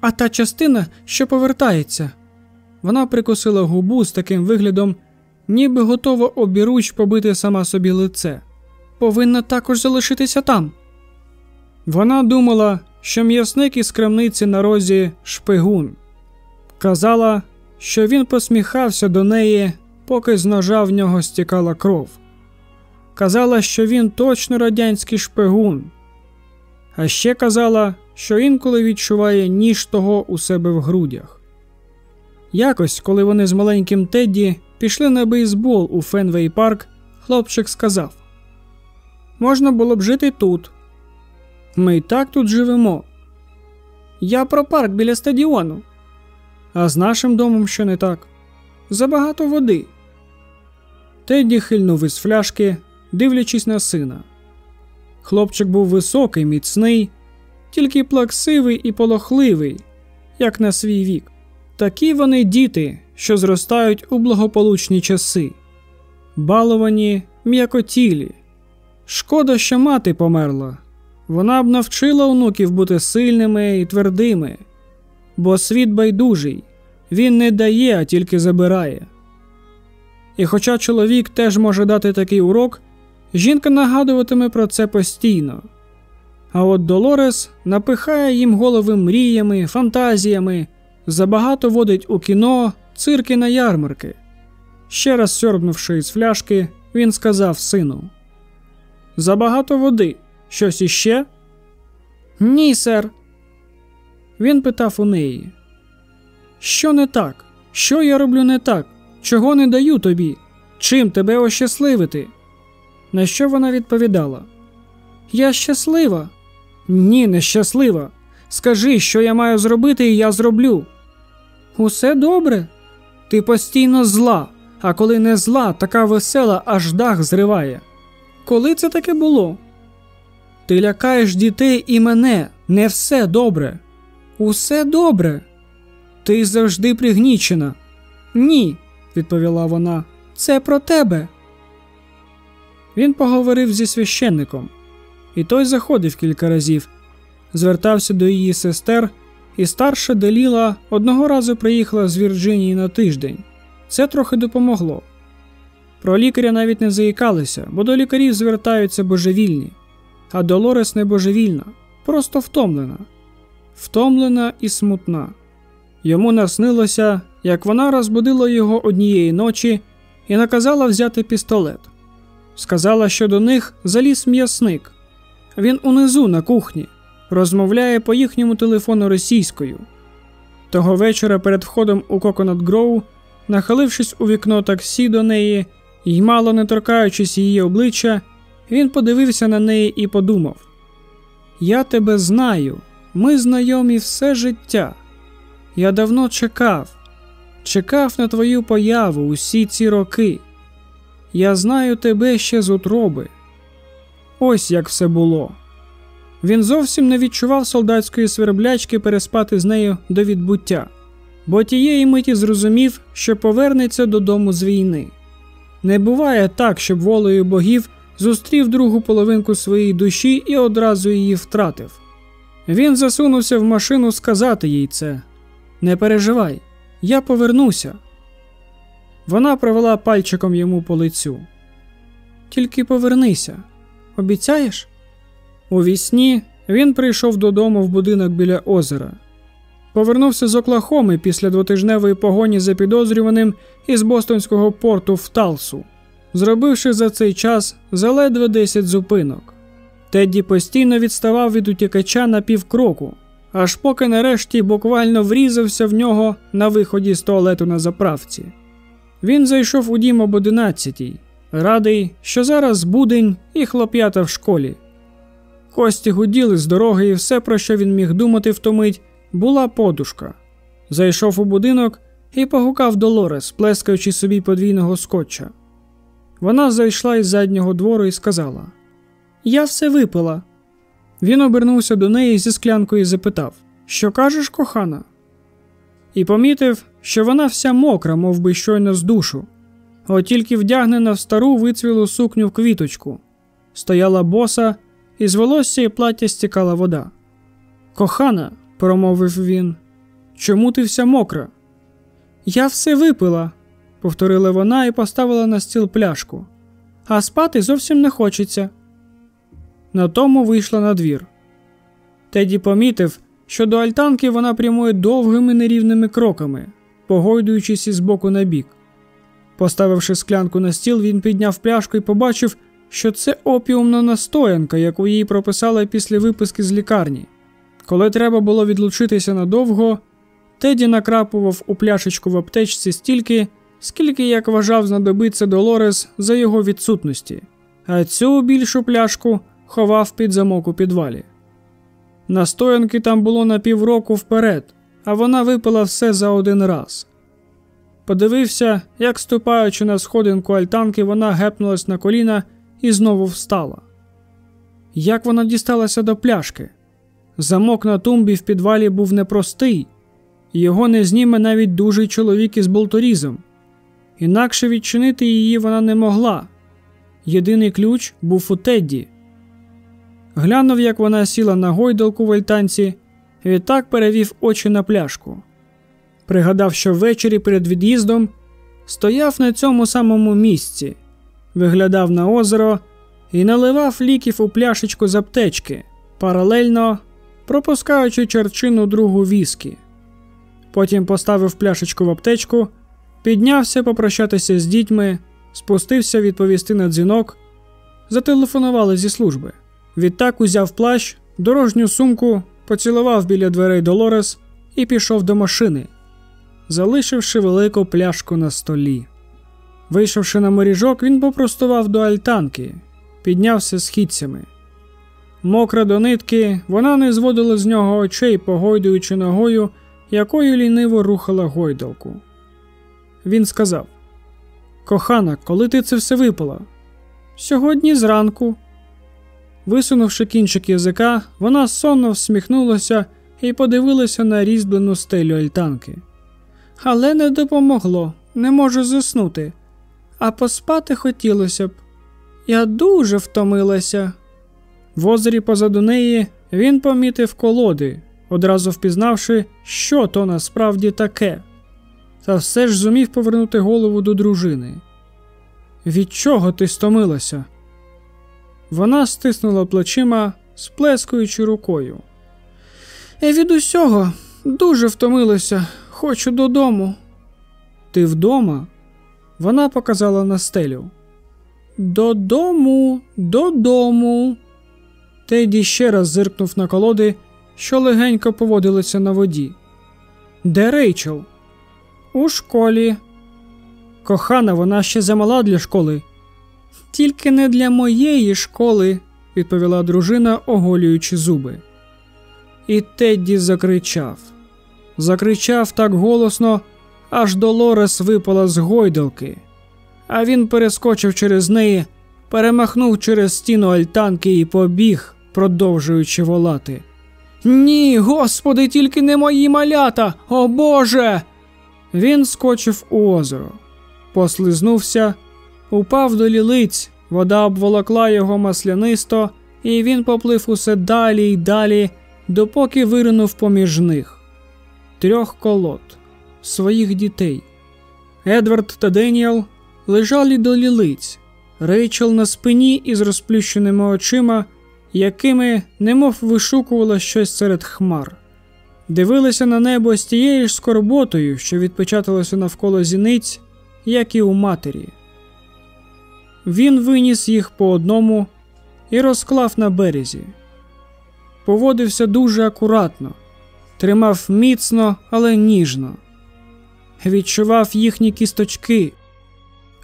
А та частина, що повертається. Вона прикусила губу з таким виглядом, ніби готова обіруч побити сама собі лице. Повинна також залишитися там. Вона думала, що м'ясник із крамниці на розі шпигун. Казала, що він посміхався до неї, поки з ножа в нього стікала кров. Казала, що він точно радянський шпигун, а ще казала, що інколи відчуває ніж того у себе в грудях. Якось, коли вони з маленьким Тедді пішли на бейсбол у Фенвей Парк, хлопчик сказав: Можна було б жити тут. Ми і так тут живемо. Я про парк біля стадіону. А з нашим домом що не так? Забагато води. Тедді хильнув із фляшки, дивлячись на сина. Хлопчик був високий, міцний, тільки плаксивий і полохливий, як на свій вік. Такі вони діти, що зростають у благополучні часи, баловані, м'якотілі. Шкода, що мати померла. Вона б навчила онуків бути сильними і твердими, бо світ байдужий, він не дає, а тільки забирає. І хоча чоловік теж може дати такий урок, жінка нагадуватиме про це постійно. А от Долорес напихає їм голови мріями, фантазіями, забагато водить у кіно, цирки на ярмарки. Ще раз сьорбнувши із фляшки, він сказав сину: Забагато води. Щось іще? Ні, сер. Він питав у неї. Що не так? Що я роблю не так? Чого не даю тобі? Чим тебе ощасливити? На що вона відповідала? Я щаслива. Ні, не щаслива. Скажи, що я маю зробити, і я зроблю. Усе добре. Ти постійно зла, а коли не зла, така весела, аж дах зриває. Коли це таке було? Ти лякаєш дітей і мене, не все добре. Усе добре. Ти завжди пригнічена. Ні, відповіла вона. Це про тебе. Він поговорив зі священником, і той заходив кілька разів, звертався до її сестер, і старша Деліла одного разу приїхала з Вірджинії на тиждень. Це трохи допомогло. Про лікаря навіть не заїкалися, бо до лікарів звертаються божевільні, а Долорес не божевільна, просто втомлена, втомлена і смутна. Йому наснилося, як вона розбудила його однієї ночі і наказала взяти пістолет. Сказала, що до них заліз м'ясник. Він унизу на кухні, розмовляє по їхньому телефону російською. Того вечора перед входом у Coconut Grove, нахилившись у вікно таксі до неї і мало не торкаючись її обличчя, він подивився на неї і подумав: Я тебе знаю, ми знайомі все життя. Я давно чекав, чекав на твою появу усі ці роки. Я знаю тебе ще з утроби. Ось як все було. Він зовсім не відчував солдатської сверблячки переспати з нею до відбуття, бо тієї миті зрозумів, що повернеться додому з війни. Не буває так, щоб волею богів зустрів другу половинку своєї душі і одразу її втратив. Він засунувся в машину сказати їй це. Не переживай, я повернуся. Вона провела пальчиком йому по лицю. Тільки повернися, обіцяєш? У вісні він прийшов додому в будинок біля озера. Повернувся з Оклахоми після двотижневої погоні за підозрюваним із Бостонського порту в Талсу, зробивши за цей час заледве 10 зупинок. Тедді постійно відставав від утікача на півкроку, аж поки нарешті буквально врізався в нього на виході з туалету на заправці. Він зайшов у дім об одинадцятій, радий, що зараз будень і хлоп'ята в школі. Кості гуділи з дороги, і все, про що він міг думати в ту мить, була подушка. Зайшов у будинок і погукав Долорес, плескаючи собі подвійного скотча. Вона зайшла із заднього двору і сказала: Я все випила. Він обернувся до неї зі склянкою і запитав: Що кажеш, кохана? І помітив, що вона вся мокра, мов би щойно з душу, от тільки вдягнена в стару вицвілу сукню в квіточку, стояла боса, і з волосся і плаття стікала вода. Кохана, промовив він, чому ти вся мокра? Я все випила, повторила вона і поставила на стіл пляшку, а спати зовсім не хочеться. На тому вийшла на двір. Теді помітив, що до альтанки вона прямує довгими нерівними кроками, погойдуючись із боку на бік. Поставивши склянку на стіл, він підняв пляшку і побачив, що це опіумна настоянка, яку їй прописали після виписки з лікарні. Коли треба було відлучитися надовго, Теді накрапував у пляшечку в аптечці стільки, скільки, як вважав, знадобиться Долорес за його відсутності, а цю більшу пляшку ховав під замок у підвалі. Настоянки там було на півроку вперед, а вона випила все за один раз. Подивився, як, ступаючи на сходинку альтанки, вона гепнулась на коліна і знову встала. Як вона дісталася до пляшки? Замок на тумбі в підвалі був непростий, його не зніме навіть дужий чоловік із болторізом. Інакше відчинити її вона не могла. Єдиний ключ був у Тедді. Глянув, як вона сіла на гойдалку в альтанці, відтак перевів очі на пляшку. Пригадав, що ввечері перед від'їздом стояв на цьому самому місці, виглядав на озеро і наливав ліків у пляшечку з аптечки, паралельно пропускаючи черчину другу віскі. Потім поставив пляшечку в аптечку, піднявся попрощатися з дітьми, спустився відповісти на дзвінок, зателефонували зі служби. Відтак узяв плащ, дорожню сумку, поцілував біля дверей Долорес і пішов до машини, залишивши велику пляшку на столі. Вийшовши на моріжок, він попростував до альтанки, піднявся східцями. Мокра до нитки, вона не зводила з нього очей, погойдуючи ногою, якою ліниво рухала гойдалку. Він сказав: Кохана, коли ти це все випила? Сьогодні зранку. Висунувши кінчик язика, вона сонно всміхнулася і подивилася на різьблену стелю альтанки. Але не допомогло, не можу заснути. А поспати хотілося б. Я дуже втомилася. В озері позаду неї він помітив колоди, одразу впізнавши, що то насправді таке, та все ж зумів повернути голову до дружини. Від чого ти стомилася? Вона стиснула плечима, сплескуючи рукою. Від усього дуже втомилася, хочу додому. Ти вдома? Вона показала на стелю. Додому, додому. Теді ще раз зиркнув на колоди, що легенько поводилися на воді. Де Рейчел? У школі. Кохана, вона ще замала для школи. Тільки не для моєї школи, відповіла дружина, оголюючи зуби. І Тедді закричав. Закричав так голосно, аж Долорес випала з гойдалки, а він перескочив через неї, перемахнув через стіну альтанки і побіг, продовжуючи волати. Ні, господи, тільки не мої малята, о Боже! Він скочив у озеро, послизнувся, упав до лілиць, вода обволокла його маслянисто, і він поплив усе далі й далі, допоки виринув поміж них трьох колод, своїх дітей. Едвард та Деніел лежали до лілиць, Рейчел на спині із розплющеними очима, якими немов вишукувала щось серед хмар. Дивилися на небо з тією ж скорботою, що відпечаталося навколо зіниць, як і у матері. Він виніс їх по одному і розклав на березі. Поводився дуже акуратно, тримав міцно, але ніжно, відчував їхні кісточки,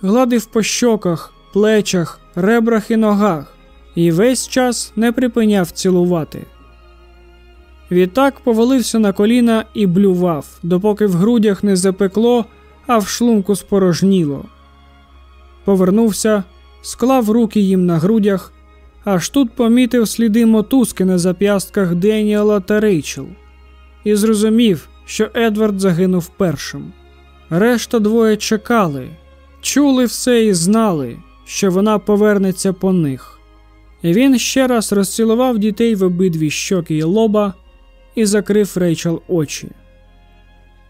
гладив по щоках, плечах, ребрах і ногах і весь час не припиняв цілувати. Відтак повалився на коліна і блював, допоки в грудях не запекло, а в шлунку спорожніло. Повернувся, склав руки їм на грудях, аж тут помітив сліди мотузки на зап'ястках Деніела та Рейчел і зрозумів, що Едвард загинув першим. Решта двоє чекали, чули все і знали, що вона повернеться по них. І Він ще раз розцілував дітей в обидві щоки й лоба і закрив Рейчел очі.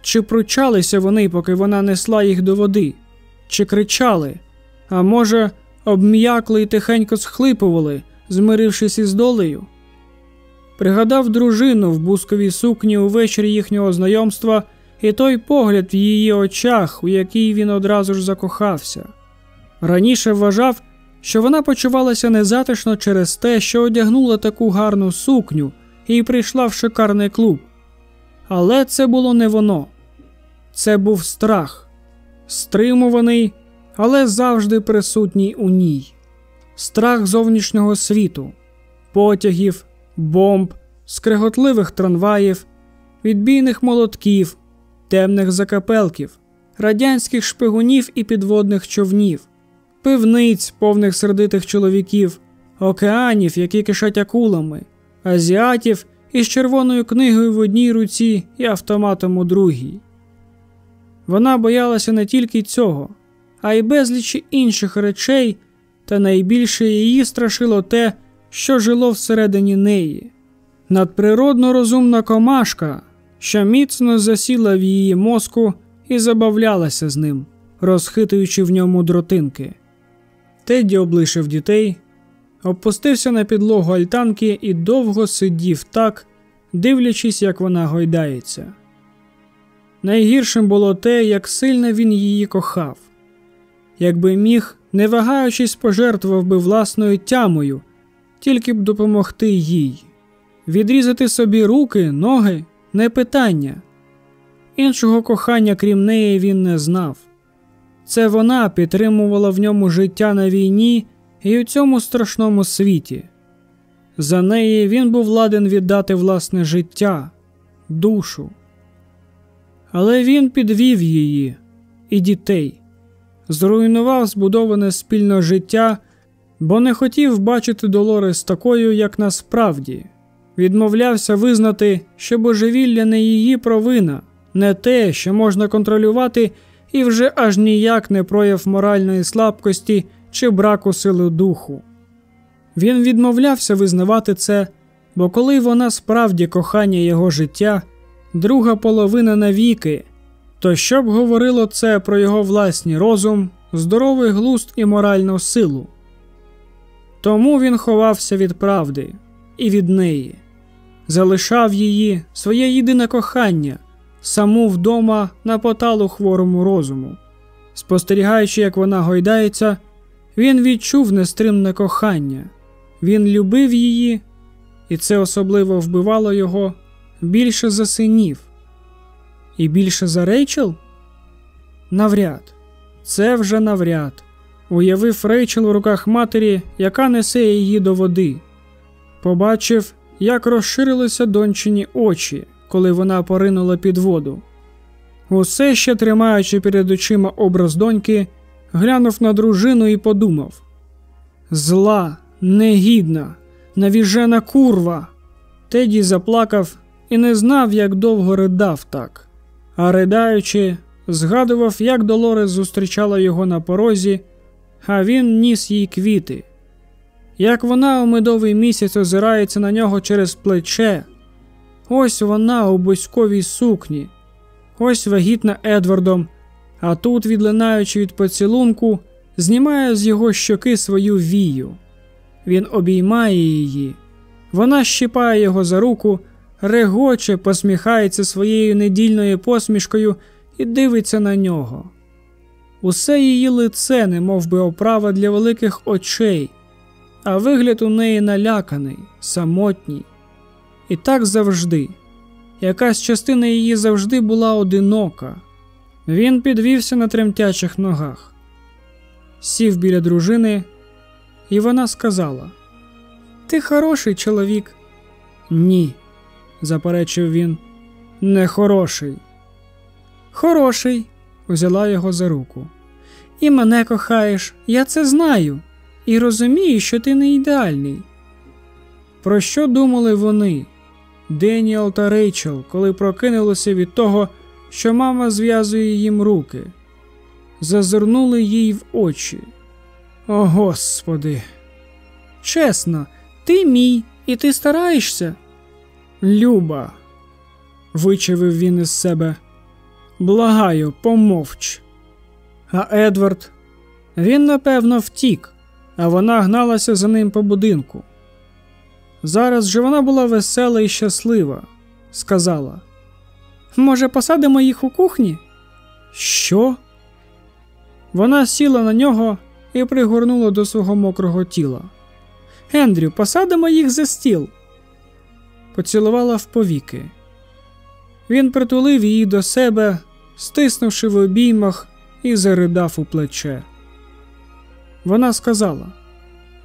Чи пручалися вони, поки вона несла їх до води, чи кричали, а може, обм'якли і тихенько схлипували, змирившись із долею? Пригадав дружину в бусковій сукні увечері їхнього знайомства і той погляд в її очах, у який він одразу ж закохався. Раніше вважав, що вона почувалася незатишно через те, що одягнула таку гарну сукню і прийшла в шикарний клуб. Але це було не воно. Це був страх, стримуваний, але завжди присутній у ній, страх зовнішнього світу, потягів, бомб, скреготливих трамваїв, відбійних молотків, темних закапелків, радянських шпигунів і підводних човнів, пивниць, повних сердитих чоловіків, океанів, які кишать акулами, азіатів із червоною книгою в одній руці і автоматом у другій. Вона боялася не тільки цього, а й безлічі інших речей, та найбільше її страшило те, що жило всередині неї, надприродно розумна комашка, що міцно засіла в її мозку і забавлялася з ним, розхитуючи в ньому дротинки. Тедді облишив дітей, опустився на підлогу альтанки і довго сидів так, дивлячись, як вона гойдається. Найгіршим було те, як сильно він її кохав. Якби міг, не вагаючись, пожертвував би власною тямою, тільки б допомогти їй. Відрізати собі руки, ноги не питання. Іншого кохання, крім неї, він не знав. Це вона підтримувала в ньому життя на війні і у цьому страшному світі. За неї він був ладен віддати власне життя, душу. Але він підвів її і дітей, зруйнував збудоване спільне життя, бо не хотів бачити Долорес такою, як насправді, відмовлявся визнати, що божевілля не її провина, не те, що можна контролювати, і вже аж ніяк не прояв моральної слабкості чи браку сили духу. Він відмовлявся визнавати це, бо коли вона справді кохання його життя, друга половина навіки, то що б говорило це про його власний розум здоровий глузд і моральну силу. Тому він ховався від правди і від неї, залишав її своє єдине кохання, саму вдома на поталу хворому розуму. Спостерігаючи, як вона гойдається, він відчув нестримне кохання, він любив її, і це особливо вбивало його більше за синів. І більше за Рейчел? Навряд, це вже навряд. Уявив Рейчел у руках матері, яка несе її до води. Побачив, як розширилися дончині очі, коли вона поринула під воду. Усе ще тримаючи перед очима образ доньки, глянув на дружину і подумав: Зла, негідна, навіжена курва. Теді заплакав і не знав, як довго ридав так, а ридаючи, згадував, як Долорес зустрічала його на порозі, а він ніс їй квіти. Як вона у медовий місяць озирається на нього через плече, ось вона у бузьковій сукні, ось вагітна Едвардом, а тут, відлинаючи від поцілунку, знімає з його щоки свою вію. Він обіймає її, вона щипає його за руку, регоче, посміхається своєю недільною посмішкою і дивиться на нього. Усе її лице, немов би оправа для великих очей, а вигляд у неї наляканий, самотній. І так завжди. Якась частина її завжди була одинока. Він підвівся на тремтячих ногах, сів біля дружини, і вона сказала: Ти хороший чоловік. Ні, заперечив він, не хороший. Узяла його за руку. І мене кохаєш, я це знаю, і розумію, що ти не ідеальний. Про що думали вони, Деніел та Рейчел, коли прокинулися від того, що мама зв'язує їм руки? Зазирнули їй в очі. О Господи! Чесно, ти мій, і ти стараєшся? Люба, вичавив він із себе. Благаю, помовч. А Едвард, він напевно втік, а вона гналася за ним по будинку. Зараз же вона була весела і щаслива, сказала: Може, посадимо їх у кухні? Що? Вона сіла на нього і пригорнула до свого мокрого тіла. Ендрю, посадимо їх за стіл. Поцілувала в повіки. Він притулив її до себе, стиснувши в обіймах, і заридав у плече. Вона сказала: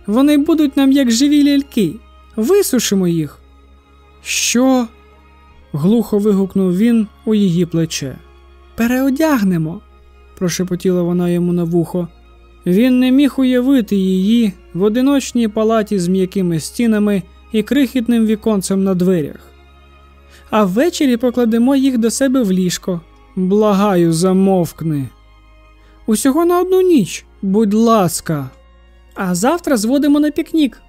Вони будуть нам як живі ляльки, висушимо їх. Що? глухо вигукнув він у її плече. Переодягнемо, прошепотіла вона йому на вухо. Він не міг уявити її в одиночній палаті з м'якими стінами і крихітним віконцем на дверях. А ввечері покладемо їх до себе в ліжко. Благаю, замовкни. Усього на одну ніч, будь ласка. А завтра зводимо на пікнік.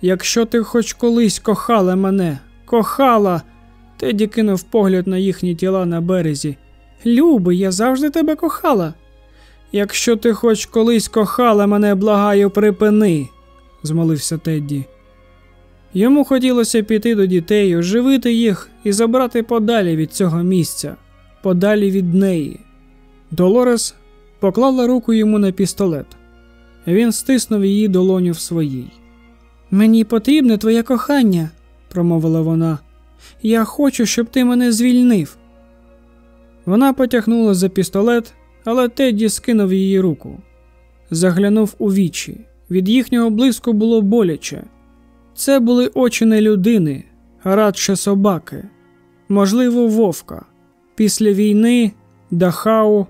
Якщо ти хоч колись кохала мене, кохала. Теді кинув погляд на їхні тіла на березі. Люби, я завжди тебе кохала. Якщо ти хоч колись кохала мене, благаю, припини, змолився Тедді. Йому хотілося піти до дітей, оживити їх і забрати подалі від цього місця, подалі від неї. Долорес поклала руку йому на пістолет. Він стиснув її долоню в своїй. Мені потрібне твоє кохання, промовила вона. Я хочу, щоб ти мене звільнив. Вона потягнула за пістолет, але Тедді скинув її руку. Заглянув у вічі. Від їхнього блиску було боляче. Це були очі не людини, а радше собаки, можливо, вовка. Після війни, Дахау,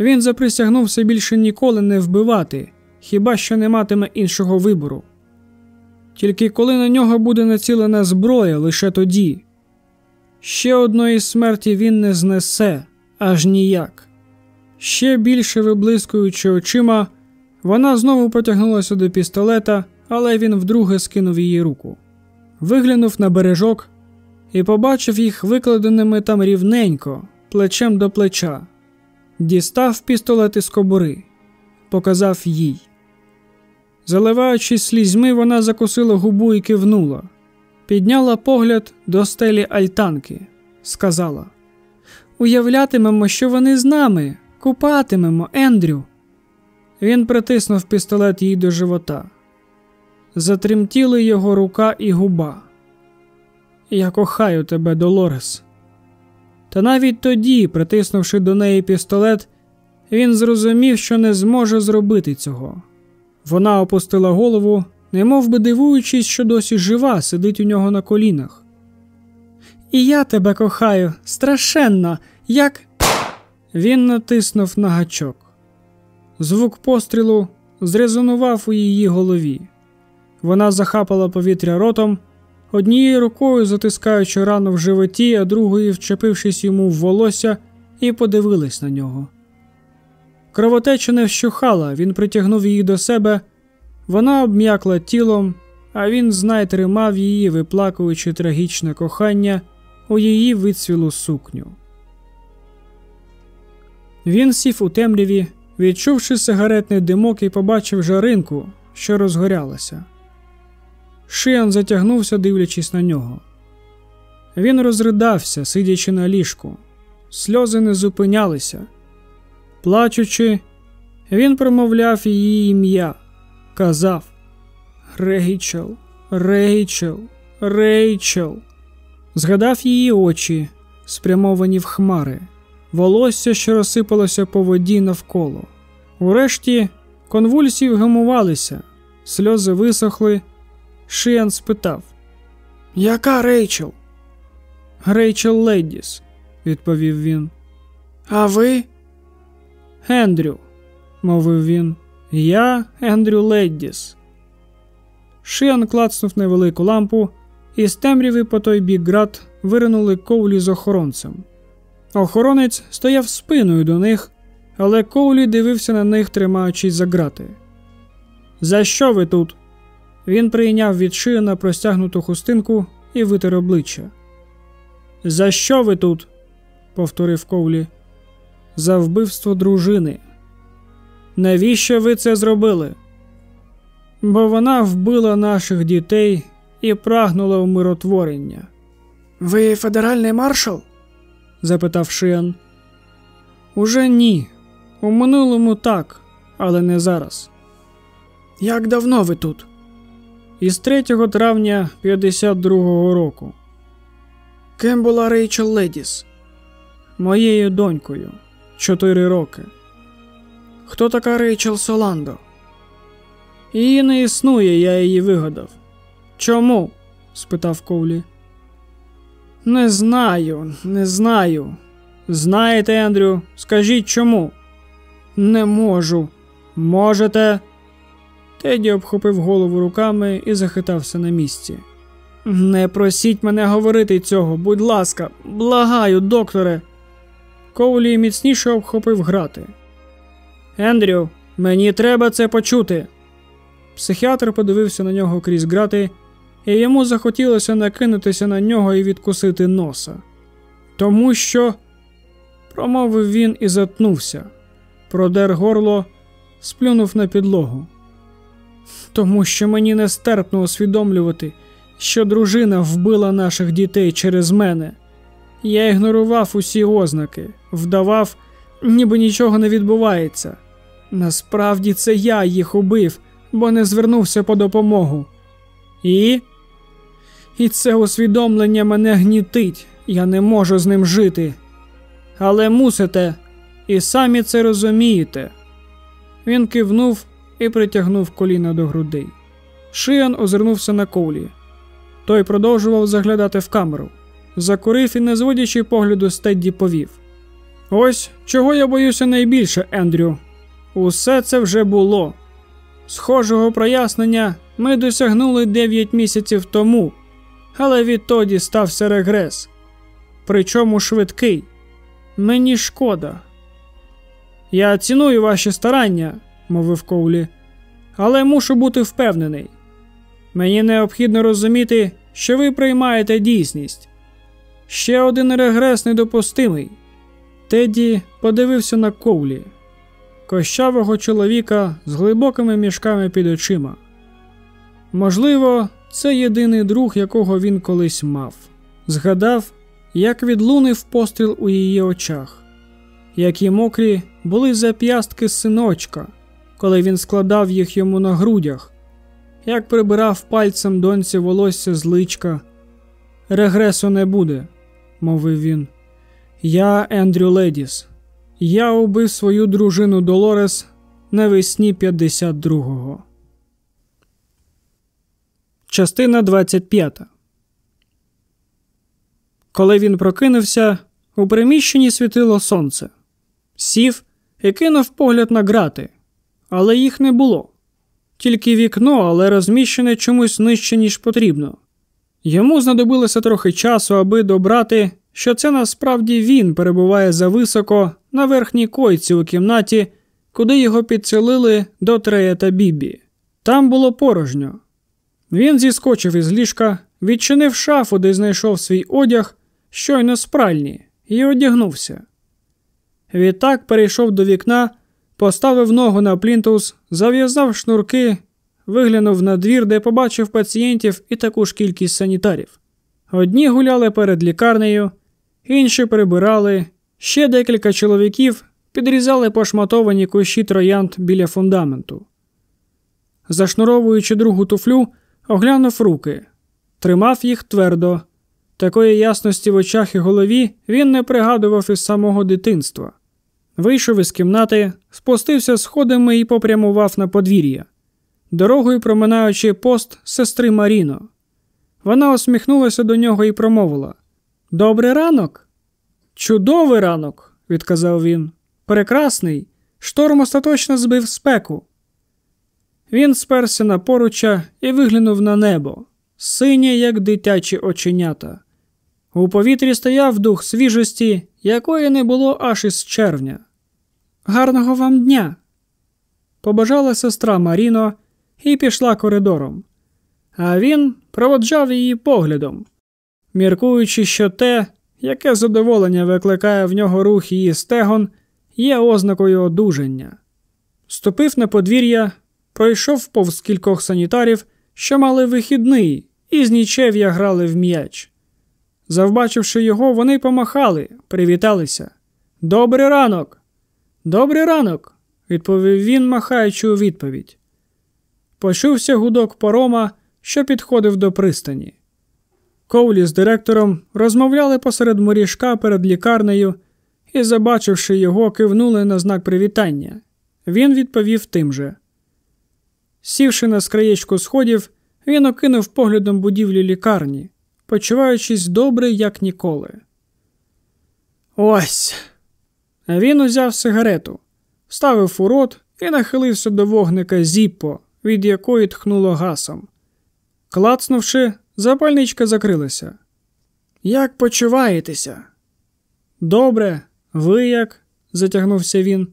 він заприсягнувся більше ніколи не вбивати, хіба що не матиме іншого вибору. Тільки коли на нього буде націлена зброя лише тоді. Ще одної смерті він не знесе аж ніяк. Ще більше виблискуючи очима, вона знову потягнулася до пістолета, але він вдруге скинув її руку. Виглянув на бережок і побачив їх викладеними там рівненько, плечем до плеча, дістав пістолет із кобури. показав їй. Заливаючись слізьми, вона закусила губу і кивнула, підняла погляд до стелі альтанки, сказала: Уявлятимемо, що вони з нами, купатимемо, Ендрю. Він притиснув пістолет їй до живота. Затремтіли його рука і губа. Я кохаю тебе, Долорес. Та навіть тоді, притиснувши до неї пістолет, він зрозумів, що не зможе зробити цього. Вона опустила голову, немов би дивуючись, що досі жива, сидить у нього на колінах. І я тебе кохаю, страшенно, як. Він натиснув на гачок. Звук пострілу зрезонував у її голові. Вона захапала повітря ротом, однією рукою затискаючи рану в животі, а другою вчепившись йому в волосся, і подивилась на нього. Кровотеча не вщухала, він притягнув її до себе, вона обм'якла тілом, а він знай тримав її, виплакуючи трагічне кохання у її вицвілу сукню. Він сів у темряві, відчувши сигаретний димок і побачив жаринку, що розгорялася. Шиан затягнувся, дивлячись на нього. Він розридався, сидячи на ліжку, сльози не зупинялися. Плачучи, він промовляв її ім'я, казав Рейчел, Рейчел, Рейчел. Згадав її очі, спрямовані в хмари, волосся, що розсипалося по воді навколо. Урешті конвульсії вгамувалися, сльози висохли. Шиан спитав Яка Рейчел? Рейчел Леддіс, відповів він. А ви? Ендрю, мовив він. Я Ендрю Леддіс. Шиан клацнув невелику лампу, і з темряви по той бік град виринули коулі з охоронцем. Охоронець стояв спиною до них, але Коулі дивився на них, тримаючись за грати. За що ви тут? Він прийняв від Шиана простягнуту хустинку і витер обличчя. За що ви тут? повторив Коулі. За вбивство дружини. Навіщо ви це зробили? Бо вона вбила наших дітей і прагнула умиротворення. Ви федеральний маршал? запитав Шиан. Уже ні. У минулому так, але не зараз. Як давно ви тут? Із 3 травня 52-го року. Ким була Рейчел Ледіс? Моєю донькою. Чотири роки. Хто така Рейчел Соландо? Її не існує, я її вигадав. Чому? спитав Коулі. Не знаю, не знаю. Знаєте, Ендрю, скажіть чому? Не можу. Можете. Теді обхопив голову руками і захитався на місці. Не просіть мене говорити цього, будь ласка, благаю, докторе. Коулі міцніше обхопив грати. Ендрю, мені треба це почути. Психіатр подивився на нього крізь грати, і йому захотілося накинутися на нього і відкусити носа. Тому що, промовив він і затнувся, продер горло, сплюнув на підлогу. Тому що мені нестерпно усвідомлювати, що дружина вбила наших дітей через мене. Я ігнорував усі ознаки, вдавав, ніби нічого не відбувається. Насправді це я їх убив, бо не звернувся по допомогу. І І це усвідомлення мене гнітить, я не можу з ним жити. Але мусите, і самі це розумієте. Він кивнув і притягнув коліна до грудей. Шиан озирнувся на Коулі. Той продовжував заглядати в камеру. Закурив і, не зводячи погляду, Стедді повів. Ось чого я боюся найбільше, Ендрю. Усе це вже було. Схожого прояснення ми досягнули 9 місяців тому, але відтоді стався регрес. Причому швидкий. Мені шкода. Я ціную ваші старання, мовив Коулі, але мушу бути впевнений. Мені необхідно розуміти, що ви приймаєте дійсність. Ще один регрес недопустимий. Теді подивився на Коулі. кощавого чоловіка з глибокими мішками під очима. Можливо, це єдиний друг, якого він колись мав. Згадав, як відлунив постріл у її очах, які мокрі були зап'ястки синочка, коли він складав їх йому на грудях, як прибирав пальцем доньці волосся з личка. Регресу не буде, мовив він. Я Ендрю Ледіс. Я убив свою дружину Долорес навесні 52-го. Частина 25 Коли він прокинувся, у приміщенні світило сонце. Сів і кинув погляд на грати, але їх не було. Тільки вікно, але розміщене чомусь нижче, ніж потрібно. Йому знадобилося трохи часу, аби добрати, що це насправді він перебуває зависоко на верхній койці у кімнаті, куди його підселили до Трея та Бібі. Там було порожньо. Він зіскочив із ліжка, відчинив шафу, де знайшов свій одяг, щойно з пральні, і одягнувся. Відтак перейшов до вікна, поставив ногу на плінтус, зав'язав шнурки, виглянув на двір, де побачив пацієнтів і таку ж кількість санітарів. Одні гуляли перед лікарнею, інші прибирали, ще декілька чоловіків підрізали пошматовані кущі троянд біля фундаменту. Зашнуровуючи другу туфлю, оглянув руки, тримав їх твердо. Такої ясності в очах і голові він не пригадував із самого дитинства. Вийшов із кімнати, спустився сходами і попрямував на подвір'я, дорогою проминаючи пост сестри Маріно. Вона усміхнулася до нього і промовила: Добрий ранок. Чудовий ранок, відказав він. Прекрасний. Шторм остаточно збив спеку. Він сперся на поруча і виглянув на небо, синє, як дитячі оченята. У повітрі стояв дух свіжості, якої не було аж із червня. Гарного вам дня! Побажала сестра Маріно і пішла коридором, а він проводжав її поглядом, міркуючи, що те, яке задоволення викликає в нього рух її стегон, є ознакою одужання. Ступив на подвір'я, пройшов повз кількох санітарів, що мали вихідний, і з нічев'я грали в м'яч. Завбачивши його, вони помахали, привіталися. Добрий ранок! Добрий ранок, відповів він, махаючи у відповідь. Почувся гудок парома, що підходив до пристані. Коулі з директором розмовляли посеред моріжка перед лікарнею і, забачивши його, кивнули на знак привітання. Він відповів тим же. Сівши на скраєчку сходів, він окинув поглядом будівлі лікарні, почуваючись добре, як ніколи. Ось. Він узяв сигарету, ставив у рот і нахилився до вогника зіппо, від якої тхнуло гасом. Клацнувши, запальничка закрилася. Як почуваєтеся? Добре, ви як? затягнувся він.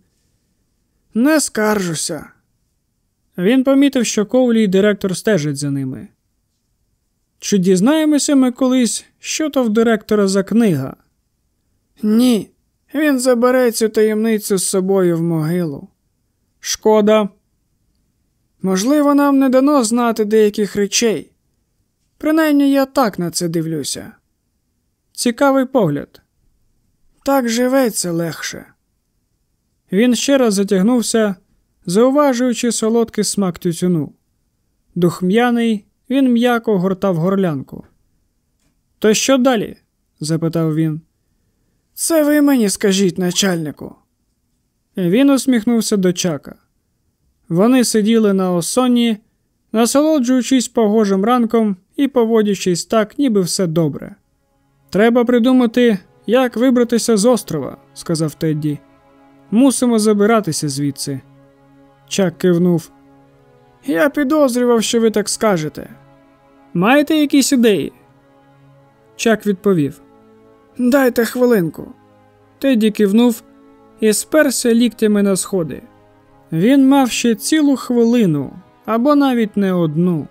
Не скаржуся. Він помітив, що Коулі й директор стежать за ними. Чи дізнаємося ми колись, що то в директора за книга? Ні, він забере цю таємницю з собою в могилу. Шкода. Можливо, нам не дано знати деяких речей. Принаймні я так на це дивлюся. Цікавий погляд. Так живеться легше. Він ще раз затягнувся, зауважуючи солодкий смак тютюну. Духм'яний, він м'яко гортав горлянку. То що далі? запитав він. Це ви мені скажіть, начальнику. Він усміхнувся до чака. Вони сиділи на осонні, насолоджуючись погожим ранком і поводячись так, ніби все добре. Треба придумати, як вибратися з острова, сказав Тедді. Мусимо забиратися звідси. Чак кивнув. Я підозрював, що ви так скажете. Маєте якісь ідеї? Чак відповів. Дайте хвилинку. Теді кивнув і сперся ліктями на сходи. Він мав ще цілу хвилину або навіть не одну.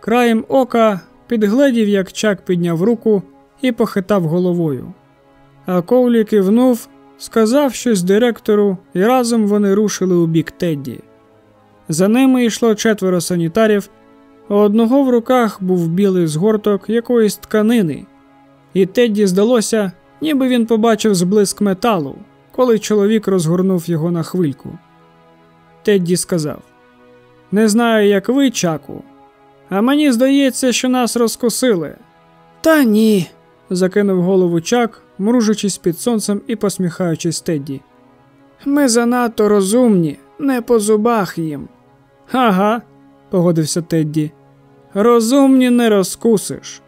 Краєм ока підгледів, як чак підняв руку і похитав головою. А Коулі кивнув сказав щось директору, і разом вони рушили у бік Тедді. За ними йшло четверо санітарів, одного в руках був білий згорток якоїсь тканини, і Тедді здалося, ніби він побачив зблиск металу, коли чоловік розгорнув його на хвильку. Тедді сказав: Не знаю, як ви, чаку, а мені здається, що нас розкусили. Та ні, закинув голову чак, мружачись під сонцем і посміхаючись Тедді. Ми занадто розумні, не по зубах їм. Ага, погодився Тедді. Розумні не розкусиш.